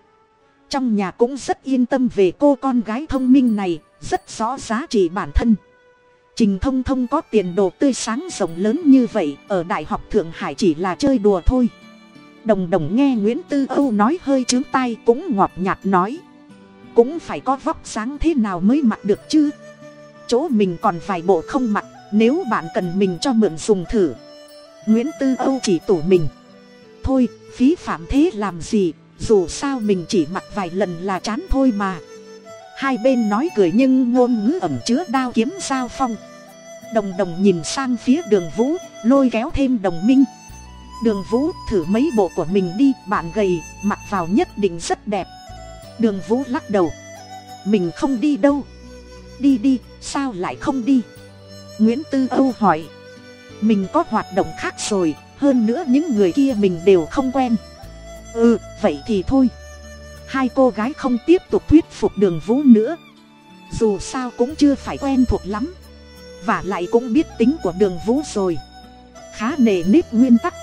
A: Trong nhà cũng rất yên tâm về cô con gái thông minh này, rất rõ giá trị bản thân. Trình thông thông có tiền đồ tươi sáng rộng lớn như vậy, ở đại học thượng hải chỉ là chơi đùa thôi. Đồng đồng nghe nguyễn tư âu nói hơi chướng tay cũng ngọt nhạt nói. Cũng phải có vóc sáng thế nào mới mặc được chứ? Chỗ mình còn vài bộ không mặc, nếu bạn cần mình cho mượn dùng thử. Nguyễn tư âu chỉ tủ mình. Thôi, phí phạm thế làm gì, dù sao mình chỉ mặc vài lần là chán thôi mà. Hai bên nói cười nhưng ngôn ngữ ẩm chứa đao kiếm sao phong. Đồng đồng nhìn sang phía đường vũ, lôi kéo thêm đồng minh. Đường vũ thử mấy bộ của mình đi, bạn gầy, mặc vào nhất định rất đẹp. Đường vũ lắc đầu. Mình không đi đâu. Đi đi sao lại không đi? Nguyễn tư âu hỏi. Mình có hoạt động khác rồi, hơn nữa những người kia mình đều không quen. Ừ vậy thì thôi. Hai cô gái không tiếp tục thuyết phục đường vũ nữa. Dù sao cũng chưa phải quen thuộc lắm. Và lại cũng biết tính của đường vũ rồi. Khá nề nếp nguyên tắc.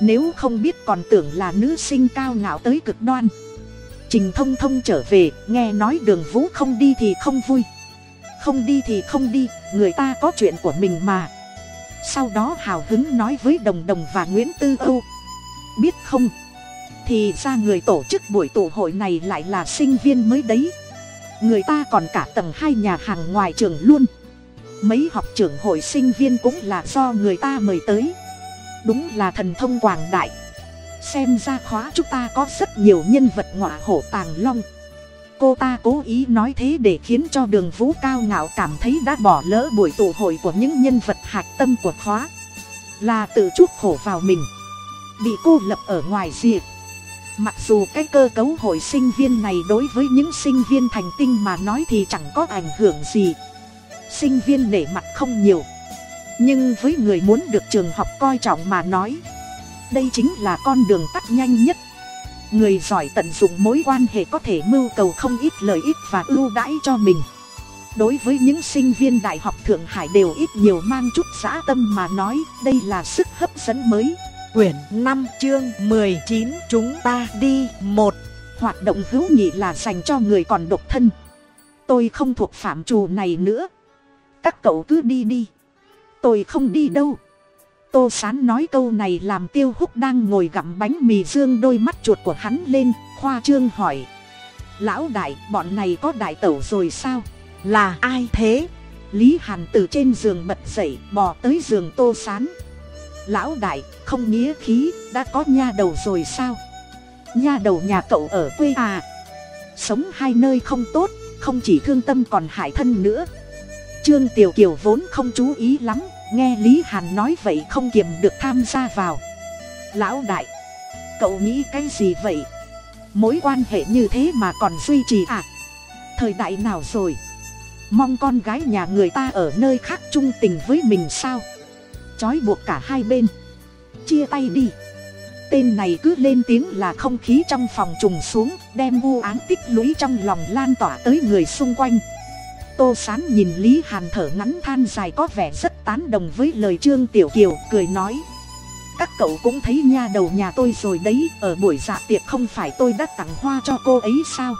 A: Nếu không biết còn tưởng là nữ sinh cao ngạo tới cực đoan. Trình thông thông trở về, nghe nói đường vũ không đi thì không vui không đi thì không đi, người ta có chuyện của mình mà. Sau đó hào hứng nói với đồng đồng và nguyễn tư âu. Biết không? Thì ra người tổ chức buổi tụ hội này lại là sinh viên mới đấy. Người ta còn cả tầng hai nhà hàng ngoài trường luôn. Mấy học trưởng hội sinh viên cũng là do người ta mời tới. Đúng là thần thông quảng đại. Xem ra khóa chúng ta có rất nhiều nhân vật ngọa hổ tàng long cô ta cố ý nói thế để khiến cho đường vũ cao ngạo cảm thấy đã bỏ lỡ buổi tụ hội của những nhân vật hạch tâm của khóa. Là tự chuốc khổ vào mình. Bị cô lập ở ngoài rìa. Mặc dù cái cơ cấu hội sinh viên này đối với những sinh viên thành tinh mà nói thì chẳng có ảnh hưởng gì. Sinh viên nể mặt không nhiều. Nhưng với người muốn được trường học coi trọng mà nói, đây chính là con đường tắt nhanh nhất người giỏi tận dụng mối quan hệ có thể mưu cầu không ít lợi ích và ưu đãi cho mình. Đối với những sinh viên đại học thượng hải đều ít nhiều mang chút dã tâm mà nói đây là sức hấp dẫn mới.
B: Quyển năm chương mười chín chúng ta đi một.
A: Hoạt động hữu nghị là dành cho người còn độc thân. Tôi không thuộc phạm trù này nữa. Các cậu cứ đi đi. Tôi không đi đâu tô sán nói câu này làm tiêu húc đang ngồi gặm bánh mì dương đôi mắt chuột của hắn lên, khoa trương hỏi. Lão đại, bọn này có đại tẩu rồi sao?
B: Là ai thế?
A: Lý hàn từ trên giường bật dậy, bò tới giường tô sán. Lão đại, không nghĩa khí, đã có nha đầu rồi sao? Nha đầu nhà cậu ở quê à? Sống hai nơi không tốt, không chỉ thương tâm còn hại thân nữa. Trương tiểu kiều vốn không chú ý lắm nghe lý hàn nói vậy không kiềm được tham gia vào. Lão đại, cậu nghĩ cái gì vậy? Mối quan hệ như thế mà còn duy trì à? Thời đại nào rồi? Mong con gái nhà người ta ở nơi khác trung tình với mình sao? Trói buộc cả hai bên. Chia tay đi. Tên này cứ lên tiếng là không khí trong phòng trùng xuống, đem u án tích lũy trong lòng lan tỏa tới người xung quanh. Tô sán nhìn lý hàn thở ngắn than dài có vẻ rất tán đồng với lời trương tiểu kiều, cười nói. Các cậu cũng thấy nha đầu nhà tôi rồi đấy, ở buổi dạ tiệc không phải tôi đã tặng hoa cho cô ấy sao?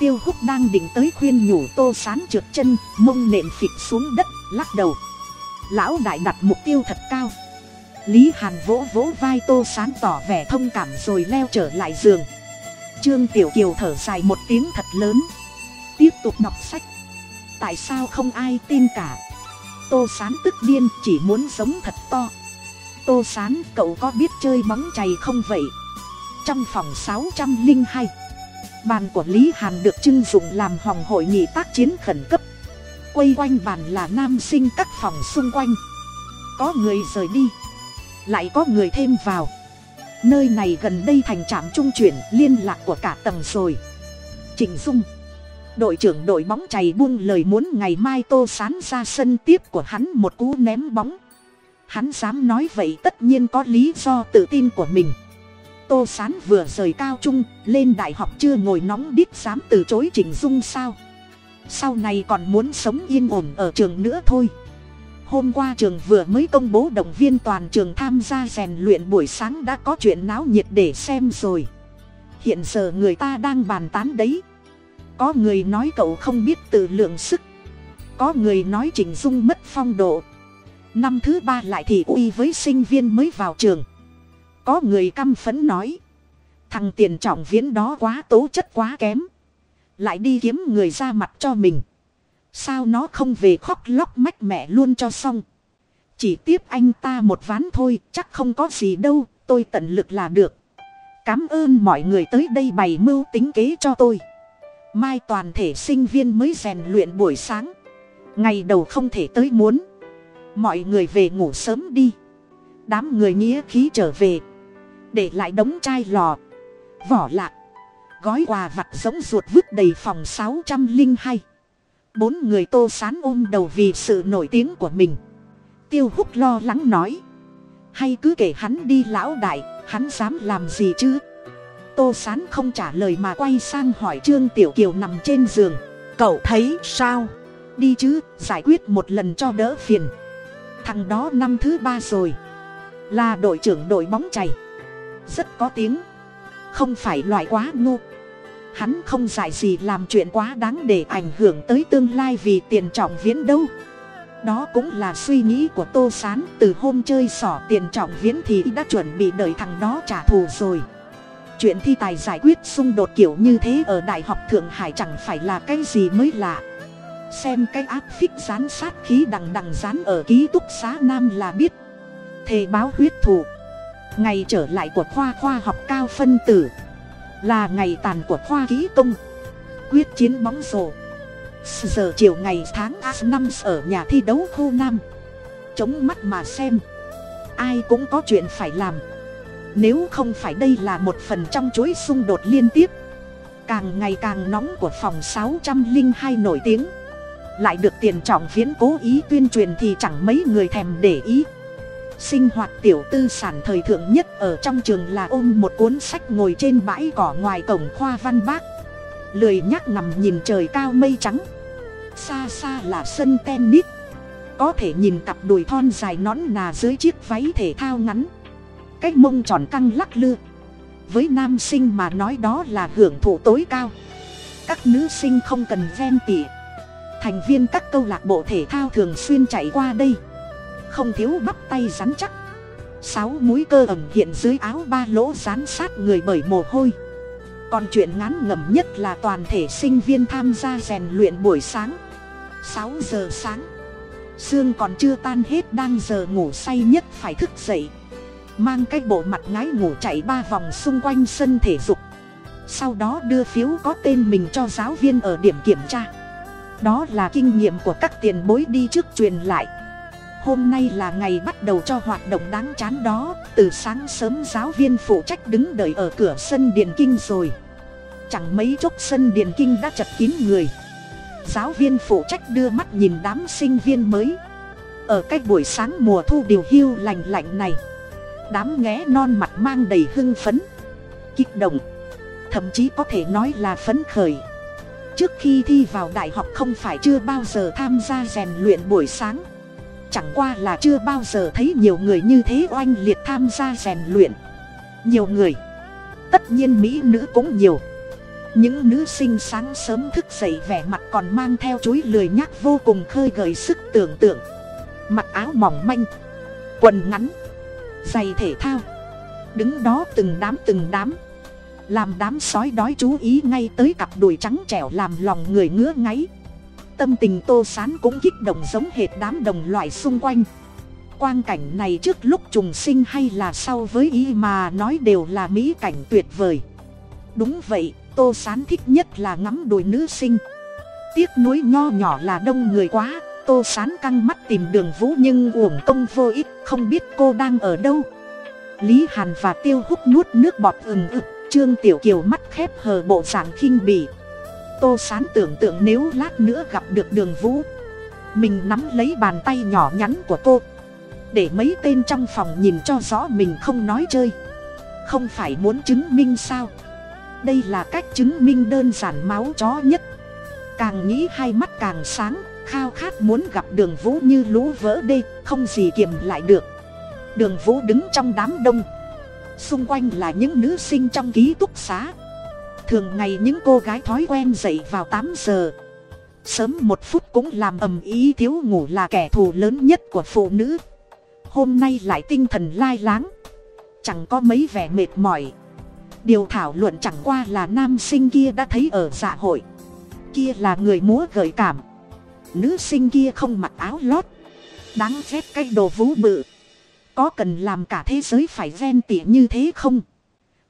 A: Tiêu húc đang định tới khuyên nhủ tô sán trượt chân, mông nện phịch xuống đất, lắc đầu. Lão đại đặt mục tiêu thật cao. Lý hàn vỗ vỗ vai tô sán tỏ vẻ thông cảm rồi leo trở lại giường. Trương tiểu kiều thở dài một tiếng thật lớn. Tiếp tục đọc sách. Tại sao không ai tin cả? Tô sán tức điên, chỉ muốn sống thật to. Tô sán, cậu có biết chơi bóng chày không vậy? Trong phòng sáu trăm linh hai, bàn của lý hàn được trưng dụng làm hòng hội nghị tác chiến khẩn cấp. Quay quanh bàn là nam sinh các phòng xung quanh. Có người rời đi, lại có người thêm vào. Nơi này gần đây thành trạm trung chuyển, liên lạc của cả tầng rồi. Trịnh dung đội trưởng đội bóng chày buông lời muốn ngày mai tô sán ra sân tiếp của hắn một cú ném bóng. Hắn dám nói vậy tất nhiên có lý do tự tin của mình. Tô sán vừa rời cao trung, lên đại học chưa ngồi nóng đít dám từ chối chỉnh dung sao? Sau này còn muốn sống yên ổn ở trường nữa thôi. Hôm qua trường vừa mới công bố động viên toàn trường tham gia rèn luyện buổi sáng đã có chuyện náo nhiệt để xem rồi. Hiện giờ người ta đang bàn tán đấy có người nói cậu không biết tự lượng sức. Có người nói chỉnh dung mất phong độ. Năm thứ ba lại thì uy với sinh viên mới vào trường. Có người căm phấn nói, thằng tiền trọng viễn đó quá tố chất quá kém. Lại đi kiếm người ra mặt cho mình. Sao nó không về khóc lóc mách mẹ luôn cho xong? Chỉ tiếp anh ta một ván thôi, chắc không có gì đâu, tôi tận lực là được. Cảm ơn mọi người tới đây bày mưu tính kế cho tôi mai toàn thể sinh viên mới rèn luyện buổi sáng. Ngày đầu không thể tới muốn. Mọi người về ngủ sớm đi. Đám người nghĩa khí trở về. Để lại đống chai lò. Vỏ lạc gói quà vặt giống ruột vứt đầy phòng sáu trăm linh hai. Bốn người tô sán ôm đầu vì sự nổi tiếng của mình. Tiêu húc lo lắng nói. Hay cứ kể hắn đi lão đại, hắn dám làm gì chứ? Tô sán không trả lời mà quay sang hỏi trương tiểu kiều nằm trên giường. Cậu thấy sao? Đi chứ, giải quyết một lần cho đỡ phiền. Thằng đó năm thứ ba rồi. Là đội trưởng đội bóng chày. Rất có tiếng. Không phải loại quá ngu. Hắn không giải gì làm chuyện quá đáng để ảnh hưởng tới tương lai vì tiền trọng viễn đâu. Đó cũng là suy nghĩ của tô s á n từ hôm chơi xỏ tiền trọng viễn thì đã chuẩn bị đợi thằng đó trả thù rồi chuyện thi tài giải quyết xung đột kiểu như thế ở đại học thượng hải chẳng phải là cái gì mới lạ. Xem cái áp phích rán sát khí đằng đằng dán ở ký túc xá nam là biết. Thề báo huyết thù. Ngày trở lại của khoa khoa học cao phân tử. Là ngày tàn của khoa ký công quyết chiến bóng rổ. Giờ chiều ngày tháng a năm ở nhà thi đấu khu nam. Chống mắt mà xem. Ai cũng có chuyện phải làm nếu không phải đây là một phần trong chuỗi xung đột liên tiếp, càng ngày càng nóng của phòng sáu trăm linh hai nổi tiếng. Lại được tiền trọng viễn cố ý tuyên truyền thì chẳng mấy người thèm để ý. Sinh hoạt tiểu tư sản thời thượng nhất ở trong trường là ôm một cuốn sách ngồi trên bãi cỏ ngoài cổng khoa văn bác. Lười nhắc nằm nhìn trời cao mây trắng. Xa xa là sân tennis. Có thể nhìn cặp đùi thon dài nón nà dưới chiếc váy thể thao ngắn cái mông tròn căng lắc lư. Với nam sinh mà nói đó là hưởng thụ tối cao. Các nữ sinh không cần ven tỉ thành viên các câu lạc bộ thể thao thường xuyên chạy qua đây. Không thiếu bắp tay rắn chắc. Sáu múi cơ ẩm hiện dưới áo ba lỗ rán sát người bởi mồ hôi. Còn chuyện ngắn ngầm nhất là toàn thể sinh viên tham gia rèn luyện buổi sáng. Sáu giờ sáng. Sương còn chưa tan hết đang giờ ngủ say nhất phải thức dậy mang cái bộ mặt ngái ngủ chạy ba vòng xung quanh sân thể dục. Sau đó đưa phiếu có tên mình cho giáo viên ở điểm kiểm tra. Đó là kinh nghiệm của các tiền bối đi trước truyền lại. Hôm nay là ngày bắt đầu cho hoạt động đáng chán đó. Từ sáng sớm giáo viên phụ trách đứng đợi ở cửa sân điền kinh rồi. Chẳng mấy chốc sân điền kinh đã chật kín người. Giáo viên phụ trách đưa mắt nhìn đám sinh viên mới. Ở cách buổi sáng mùa thu điều hưu lành lạnh này đám nghé non mặt mang đầy hưng phấn, kích động, thậm chí có thể nói là phấn khởi. Trước khi thi vào đại học không phải chưa bao giờ tham gia rèn luyện buổi sáng. Chẳng qua là chưa bao giờ thấy nhiều người như thế oanh liệt tham gia rèn luyện. Nhiều người, tất nhiên mỹ nữ cũng nhiều. Những nữ sinh sáng sớm thức dậy vẻ mặt còn mang theo chuối lười nhác vô cùng khơi gợi sức tưởng tượng. Mặc áo mỏng manh, quần ngắn giày thể thao. Đứng đó từng đám từng đám. Làm đám sói đói chú ý ngay tới cặp đùi trắng trẻo làm lòng người ngứa ngáy. Tâm tình tô sán cũng kích động giống hệt đám đồng loại xung quanh. Quang cảnh này trước lúc trùng sinh hay là sau với ý mà nói đều là mỹ cảnh tuyệt vời. Đúng vậy, tô sán thích nhất là ngắm đùi nữ sinh. Tiếc nuối nho nhỏ là đông người quá tô sán căng mắt tìm đường vũ nhưng uổng công vô ích, không biết cô đang ở đâu. Lý hàn và tiêu hút nuốt nước bọt ừng ực, trương tiểu kiều mắt khép hờ bộ dạng khinh bỉ. Tô sán tưởng tượng nếu lát nữa gặp được đường vũ, mình nắm lấy bàn tay nhỏ nhắn của cô, để mấy tên trong phòng nhìn cho rõ mình không nói chơi. Không phải muốn chứng minh sao? Đây là cách chứng minh đơn giản máu chó nhất. Càng nghĩ hai mắt càng sáng khao khát muốn gặp đường vũ như lũ vỡ đê, không gì kiềm lại được. Đường vũ đứng trong đám đông. Xung quanh là những nữ sinh trong ký túc xá. Thường ngày những cô gái thói quen dậy vào tám giờ. Sớm một phút cũng làm ầm ý thiếu ngủ là kẻ thù lớn nhất của phụ nữ. Hôm nay lại tinh thần lai láng. Chẳng có mấy vẻ mệt mỏi. Điều thảo luận chẳng qua là nam sinh kia đã thấy ở dạ hội. Kia là người múa gợi cảm nữ sinh kia không mặc áo lót, đáng ghét cái đồ vú bự. Có cần làm cả thế giới phải ven tỉa như thế không?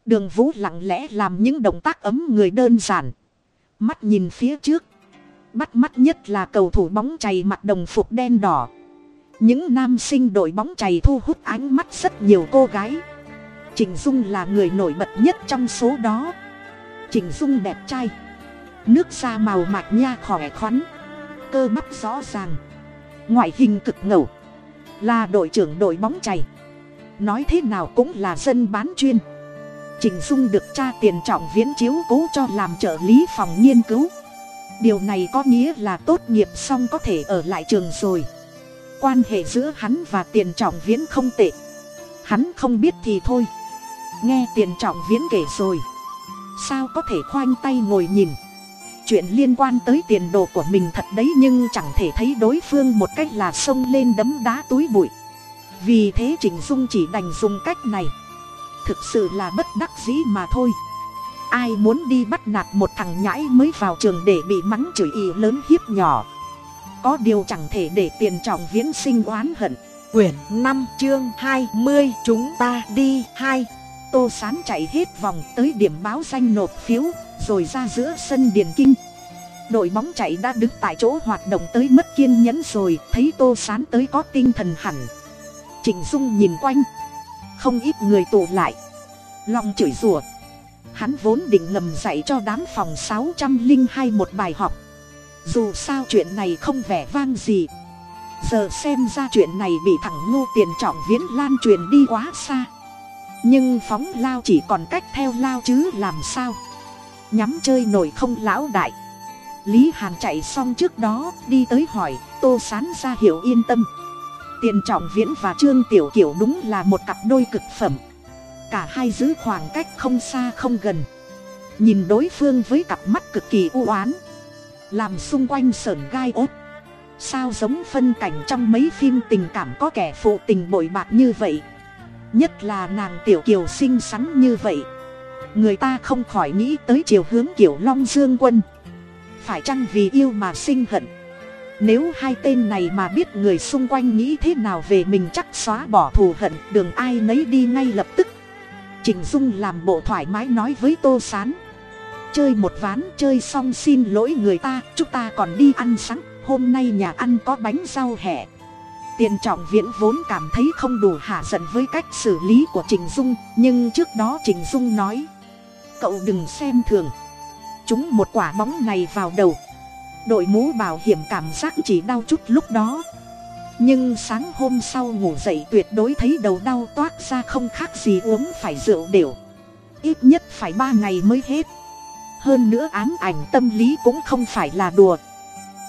A: Đường vũ lặng lẽ làm những động tác ấm người đơn giản. Mắt nhìn phía trước. Bắt mắt nhất là cầu thủ bóng chày mặc đồng phục đen đỏ. Những nam sinh đội bóng chày thu hút ánh mắt rất nhiều cô gái. Trình dung là người nổi bật nhất trong số đó. Trình dung đẹp trai. Nước da màu mạch nha khỏe khoắn cơ bắp rõ ràng. Ngoại hình cực ngầu. Là đội trưởng đội bóng chày. Nói thế nào cũng là dân bán chuyên. Trình dung được cha tiền trọng viễn chiếu cố cho làm trợ lý phòng nghiên cứu. Điều này có nghĩa là tốt nghiệp xong có thể ở lại trường rồi. Quan hệ giữa hắn và tiền trọng viễn không tệ. Hắn không biết thì thôi. Nghe tiền trọng viễn kể rồi. Sao có thể khoanh tay ngồi nhìn? Chuyện liên quan tới tiền đồ của mình thật đấy nhưng chẳng thể thấy đối phương một cách là xông lên đấm đá túi bụi. Vì thế trình dung chỉ đành dùng cách này. Thực sự là bất đắc dĩ mà thôi. Ai muốn đi bắt nạt một thằng nhãi mới vào trường để bị mắng chửi ì lớn hiếp nhỏ? Có điều chẳng thể để tiền trọng viễn sinh oán hận.
B: Quyển năm chương hai mươi chúng ta đi hai.
A: Tô sán chạy hết vòng tới điểm báo danh nộp phiếu rồi ra giữa sân điền kinh. Đội bóng chạy đã đứng tại chỗ hoạt động tới mất kiên nhẫn rồi, thấy tô sán tới có tinh thần hẳn. Trịnh dung nhìn quanh. Không ít người tụ lại. Lòng chửi rủa. Hắn vốn định ngầm dạy cho đám phòng sáu trăm linh hai một bài học. Dù sao chuyện này không vẻ vang gì. Giờ xem ra chuyện này bị thằng ngô tiền trọng viễn lan truyền đi quá xa. Nhưng phóng lao chỉ còn cách theo lao chứ làm sao? Nhắm chơi nổi không lão đại. Lý hàn chạy xong trước đó, đi tới hỏi, tô sán ra hiểu yên tâm. Tiền trọng viễn và trương tiểu kiểu đúng là một cặp đôi cực phẩm. Cả hai giữ khoảng cách không xa không gần. Nhìn đối phương với cặp mắt cực kỳ u oán. Làm xung quanh sởn gai ốt sao giống phân cảnh trong mấy phim tình cảm có kẻ phụ tình bội bạc như vậy? Nhất là nàng tiểu kiều xinh xắn như vậy người ta không khỏi nghĩ tới chiều hướng kiểu long dương quân. Phải chăng vì yêu mà sinh hận? Nếu hai tên này mà biết người xung quanh nghĩ thế nào về mình chắc xóa bỏ thù hận, đường ai nấy đi ngay lập tức. Trình dung làm bộ thoải mái nói với tô s á n chơi một ván, chơi xong xin lỗi người ta, chúng ta còn đi ăn sáng, hôm nay nhà ăn có bánh rau hẹ. Tiền trọng viễn vốn cảm thấy không đủ hạ giận với cách xử lý của trình dung, nhưng trước đó trình dung nói cậu đừng xem thường. Chúng một quả bóng này vào đầu. Đội mũ bảo hiểm cảm giác chỉ đau chút lúc đó. Nhưng sáng hôm sau ngủ dậy tuyệt đối thấy đầu đau toát ra không khác gì uống phải rượu đều. Ít nhất phải ba ngày mới hết. Hơn nữa ám ảnh tâm lý cũng không phải là đùa.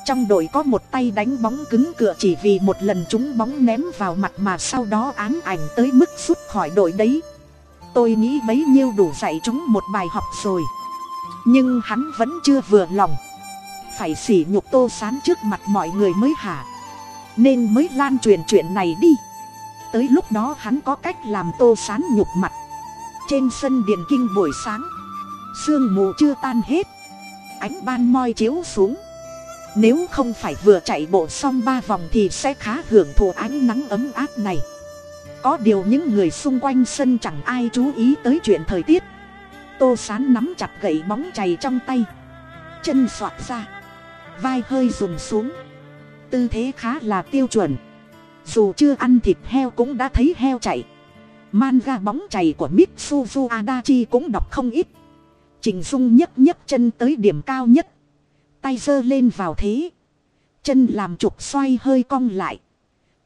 A: Trong đội có một tay đánh bóng cứng cựa chỉ vì một lần chúng bóng ném vào mặt mà sau đó ám ảnh tới mức rút khỏi đội đấy tôi nghĩ bấy nhiêu đủ dạy chúng một bài học rồi. Nhưng hắn vẫn chưa vừa lòng. Phải sỉ nhục tô sán trước mặt mọi người mới hả? Nên mới lan truyền chuyện này đi. Tới lúc đó hắn có cách làm tô sán nhục mặt. Trên sân điện kinh buổi sáng, sương mù chưa tan hết. Ánh ban moi chiếu xuống. Nếu không phải vừa chạy bộ xong ba vòng thì sẽ khá hưởng thụ ánh nắng ấm áp này có điều những người xung quanh sân chẳng ai chú ý tới chuyện thời tiết. Tô sán nắm chặt gậy bóng chày trong tay. Chân soạt ra. Vai hơi dùng xuống. Tư thế khá là tiêu chuẩn. Dù chưa ăn thịt heo cũng đã thấy heo chạy. Manga bóng chày của mitsuzu adachi cũng đọc không ít. Trình dung nhấc nhấc chân tới điểm cao nhất. Tay giơ lên vào thế. Chân làm trục xoay hơi cong lại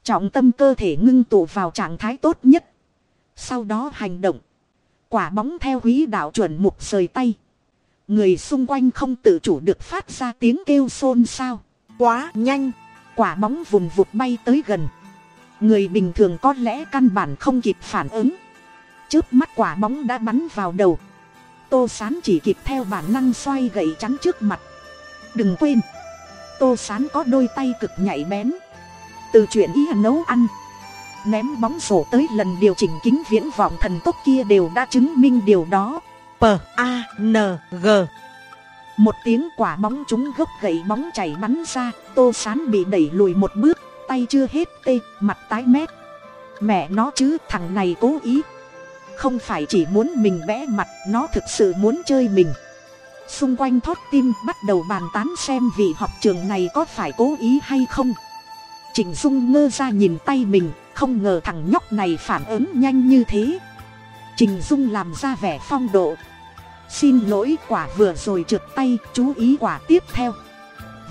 A: trọng tâm cơ thể ngưng tụ vào trạng thái tốt nhất. Sau đó hành động. Quả bóng theo quý đạo chuẩn mục rời tay. Người xung quanh không tự chủ được phát ra tiếng kêu xôn xao. Quá nhanh. Quả bóng vùng vụt bay tới gần. Người bình thường có lẽ căn bản không kịp phản ứng. Trước mắt quả bóng đã bắn vào đầu. Tô sán chỉ kịp theo bản năng xoay gậy chắn trước mặt. Đừng quên. Tô sán có đôi tay cực nhạy bén từ chuyện ý nấu ăn. Ném bóng rổ tới lần điều chỉnh kính viễn vọng thần tốc kia đều đã chứng minh điều đó.
B: P, a, n, g.
A: Một tiếng quả bóng trúng gốc gậy bóng chảy bắn ra, tô sán bị đẩy lùi một bước, tay chưa hết tê, mặt tái mét. Mẹ nó chứ, thằng này cố ý. Không phải chỉ muốn mình vẽ mặt, nó thực sự muốn chơi mình. Xung quanh thót tim bắt đầu bàn tán xem vị học trường này có phải cố ý hay không trịnh dung ngơ ra nhìn tay mình, không ngờ thằng nhóc này phản ứng nhanh như thế. Trình dung làm ra vẻ phong độ. Xin lỗi, quả vừa rồi trượt tay, chú ý quả tiếp theo.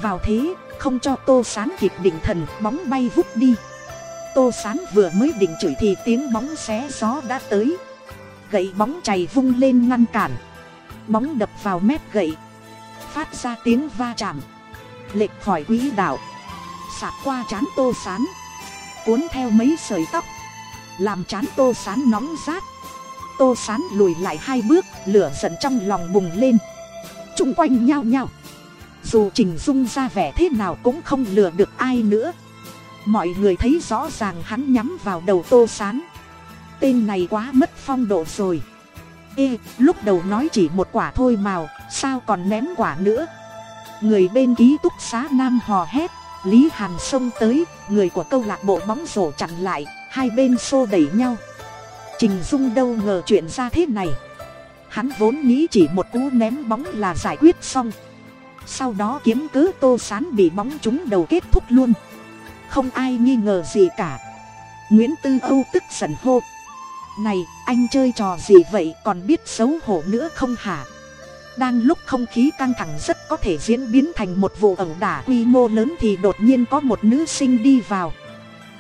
A: Vào thế, không cho tô sán kịp định thần, bóng bay vút đi. Tô sán vừa mới định chửi thì tiếng bóng xé gió đã tới. Gậy bóng chày vung lên ngăn cản. Bóng đập vào mép gậy. Phát ra tiếng va chạm. Lệch khỏi quỹ đạo sạt qua chán tô sán, cuốn theo mấy sợi tóc, làm chán tô sán nóng rát. Tô sán lùi lại hai bước, lửa giận trong lòng bùng lên. Chung quanh nhao nhao, dù trình dung ra vẻ thế nào cũng không lừa được ai nữa. Mọi người thấy rõ ràng hắn nhắm vào đầu tô sán. Tên này quá mất phong độ rồi. Ê, lúc đầu nói chỉ một quả thôi màu sao còn ném quả nữa? Người bên ký túc xá nam hò hét lý hàn xông tới, người của câu lạc bộ bóng rổ chặn lại, hai bên xô đẩy nhau. Trình dung đâu ngờ chuyện ra thế này. Hắn vốn nghĩ chỉ một cú ném bóng là giải quyết xong. Sau đó kiếm cớ tô sán bị bóng trúng đầu kết thúc luôn. Không ai nghi ngờ gì cả. Nguyễn tư âu tức giận hô. Này, anh chơi trò gì vậy, còn biết xấu hổ nữa không hả? Đang lúc không khí căng thẳng rất có thể diễn biến thành một vụ ẩu đả quy mô lớn thì đột nhiên có một nữ sinh đi vào.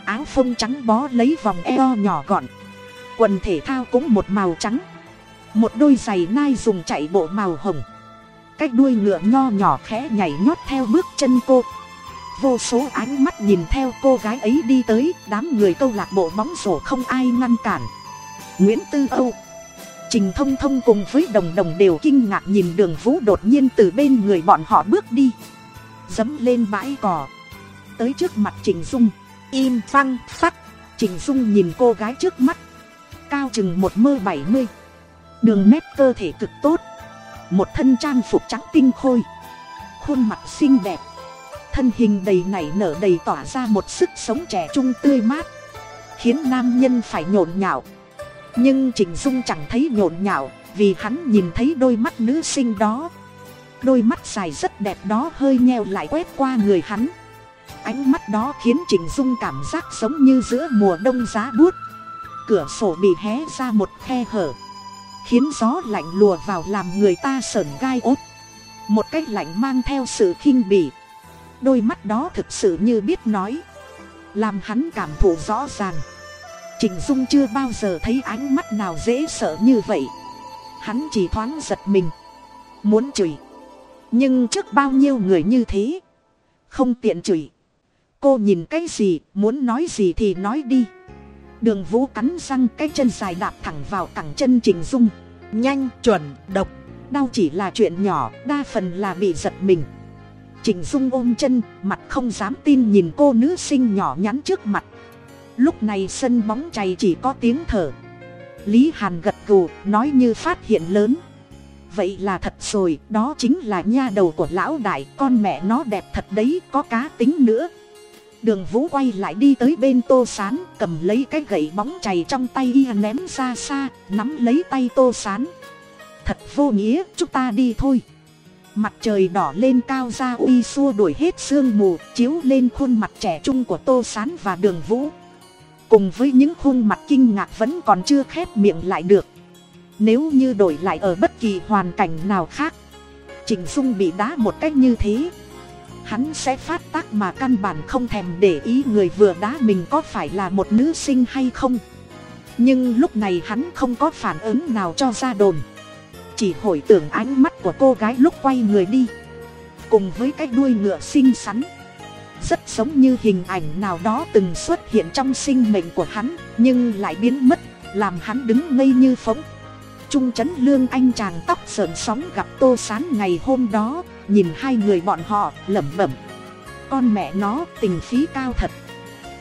A: Áo phông trắng bó lấy vòng eo nhỏ gọn. Quần thể thao cũng một màu trắng. Một đôi giày nai dùng chạy bộ màu hồng. Cái đuôi ngựa nho nhỏ khẽ nhảy nhót theo bước chân cô. Vô số ánh mắt nhìn theo cô gái ấy đi tới, đám người câu lạc bộ bóng rổ không ai ngăn cản. Nguyễn tư âu trình thông thông cùng với đồng đồng đều kinh ngạc nhìn đường vũ đột nhiên từ bên người bọn họ bước đi. Dấm lên bãi cỏ. Tới trước mặt trình dung. Im phăng phắc. Trình dung nhìn cô gái trước mắt. Cao chừng một mơ bảy mươi. Đường nét cơ thể cực tốt. Một thân trang phục trắng tinh khôi. Khuôn mặt xinh đẹp. Thân hình đầy nảy nở đầy tỏa ra một sức sống trẻ trung tươi mát. Khiến nam nhân phải nhộn nhạo nhưng trình dung chẳng thấy nhộn nhạo, vì hắn nhìn thấy đôi mắt nữ sinh đó. Đôi mắt dài rất đẹp đó hơi nheo lại quét qua người hắn. Ánh mắt đó khiến trình dung cảm giác giống như giữa mùa đông giá buốt. Cửa sổ bị hé ra một khe hở, khiến gió lạnh lùa vào làm người ta sởn gai ốt. Một cách lạnh mang theo sự khinh bỉ. Đôi mắt đó thực sự như biết nói, làm hắn cảm thụ rõ ràng trình dung chưa bao giờ thấy ánh mắt nào dễ sợ như vậy. Hắn chỉ thoáng giật mình. Muốn chửi. Nhưng trước bao nhiêu người như thế? Không tiện chửi. Cô nhìn cái gì, muốn nói gì thì nói đi. Đường vũ cắn răng cái chân dài đạp thẳng vào cẳng chân trình dung.
B: Nhanh, chuẩn, độc.
A: Đau chỉ là chuyện nhỏ, đa phần là bị giật mình. Trình dung ôm chân, mặt không dám tin nhìn cô nữ sinh nhỏ nhắn trước mặt lúc này sân bóng chày chỉ có tiếng thở. Lý hàn gật gù, nói như phát hiện lớn. Vậy là thật rồi, đó chính là nha đầu của lão đại, con mẹ nó đẹp thật đấy, có cá tính nữa. Đường vũ quay lại đi tới bên tô sán, cầm lấy cái gậy bóng chày trong tay y ném ra xa, nắm lấy tay tô sán. Thật vô nghĩa, chúng ta đi thôi. Mặt trời đỏ lên cao ra uy xua đuổi hết sương mù, chiếu lên khuôn mặt trẻ trung của tô sán và đường vũ cùng với những khuôn mặt kinh ngạc vẫn còn chưa khép miệng lại được. Nếu như đổi lại ở bất kỳ hoàn cảnh nào khác, trình dung bị đá một cách như thế, hắn sẽ phát tác mà căn bản không thèm để ý người vừa đá mình có phải là một nữ sinh hay không. Nhưng lúc này hắn không có phản ứng nào cho ra đồn. Chỉ hồi tưởng ánh mắt của cô gái lúc quay người đi. Cùng với cái đuôi ngựa xinh xắn rất giống như hình ảnh nào đó từng xuất hiện trong sinh mệnh của hắn, nhưng lại biến mất, làm hắn đứng ngây như phóng. Trung trấn lương anh chàng tóc sờn sóng gặp tô sán ngày hôm đó, nhìn hai người bọn họ lẩm bẩm. Con mẹ nó, tình phí cao thật.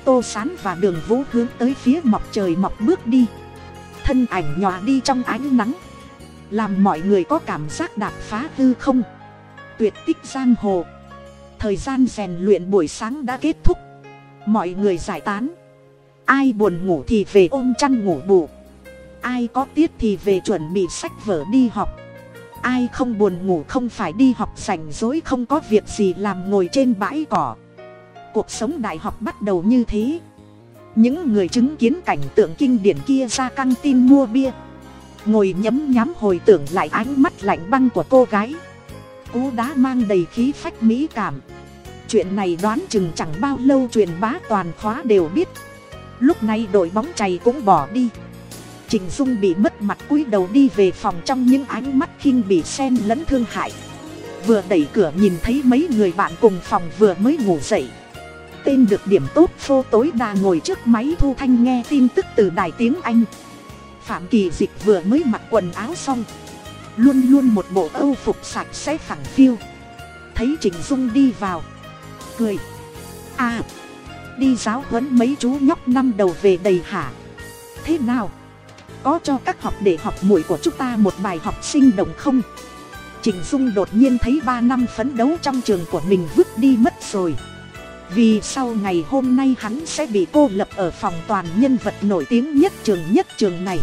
A: Tô sán và đường vũ hướng tới phía mọc trời mọc bước đi. Thân ảnh nhòa đi trong ánh nắng. Làm mọi người có cảm giác đạp phá hư không? Tuyệt tích giang hồ thời gian rèn luyện buổi sáng đã kết thúc. Mọi người giải tán. Ai buồn ngủ thì về ôm chăn ngủ bù. Ai có tiết thì về chuẩn bị sách vở đi học. Ai không buồn ngủ không phải đi học rảnh rối không có việc gì làm ngồi trên bãi cỏ. Cuộc sống đại học bắt đầu như thế. Những người chứng kiến cảnh tượng kinh điển kia ra căng tin mua bia. Ngồi nhấm nhám hồi tưởng lại ánh mắt lạnh băng của cô gái cú đá mang đầy khí phách mỹ cảm. Chuyện này đoán chừng chẳng bao lâu truyền bá toàn khóa đều biết. Lúc này đội bóng chày cũng bỏ đi. Trình dung bị mất mặt cúi đầu đi về phòng trong những ánh mắt khinh bị sen lẫn thương hại. Vừa đẩy cửa nhìn thấy mấy người bạn cùng phòng vừa mới ngủ dậy. Tên được điểm tốt phô tối đa ngồi trước máy thu thanh nghe tin tức từ đài tiếng anh. Phạm kỳ dịch vừa mới mặc quần áo xong luôn luôn một bộ âu phục sạch sẽ phẳng phiu. thấy trình dung đi vào, cười. À đi giáo huấn mấy chú nhóc năm đầu về đầy hả? Thế nào? Có cho các học để học muội của chúng ta một bài học sinh động không? Trình dung đột nhiên thấy ba năm phấn đấu trong trường của mình vứt đi mất rồi. Vì sau ngày hôm nay hắn sẽ bị cô lập ở phòng toàn nhân vật nổi tiếng nhất trường nhất trường này.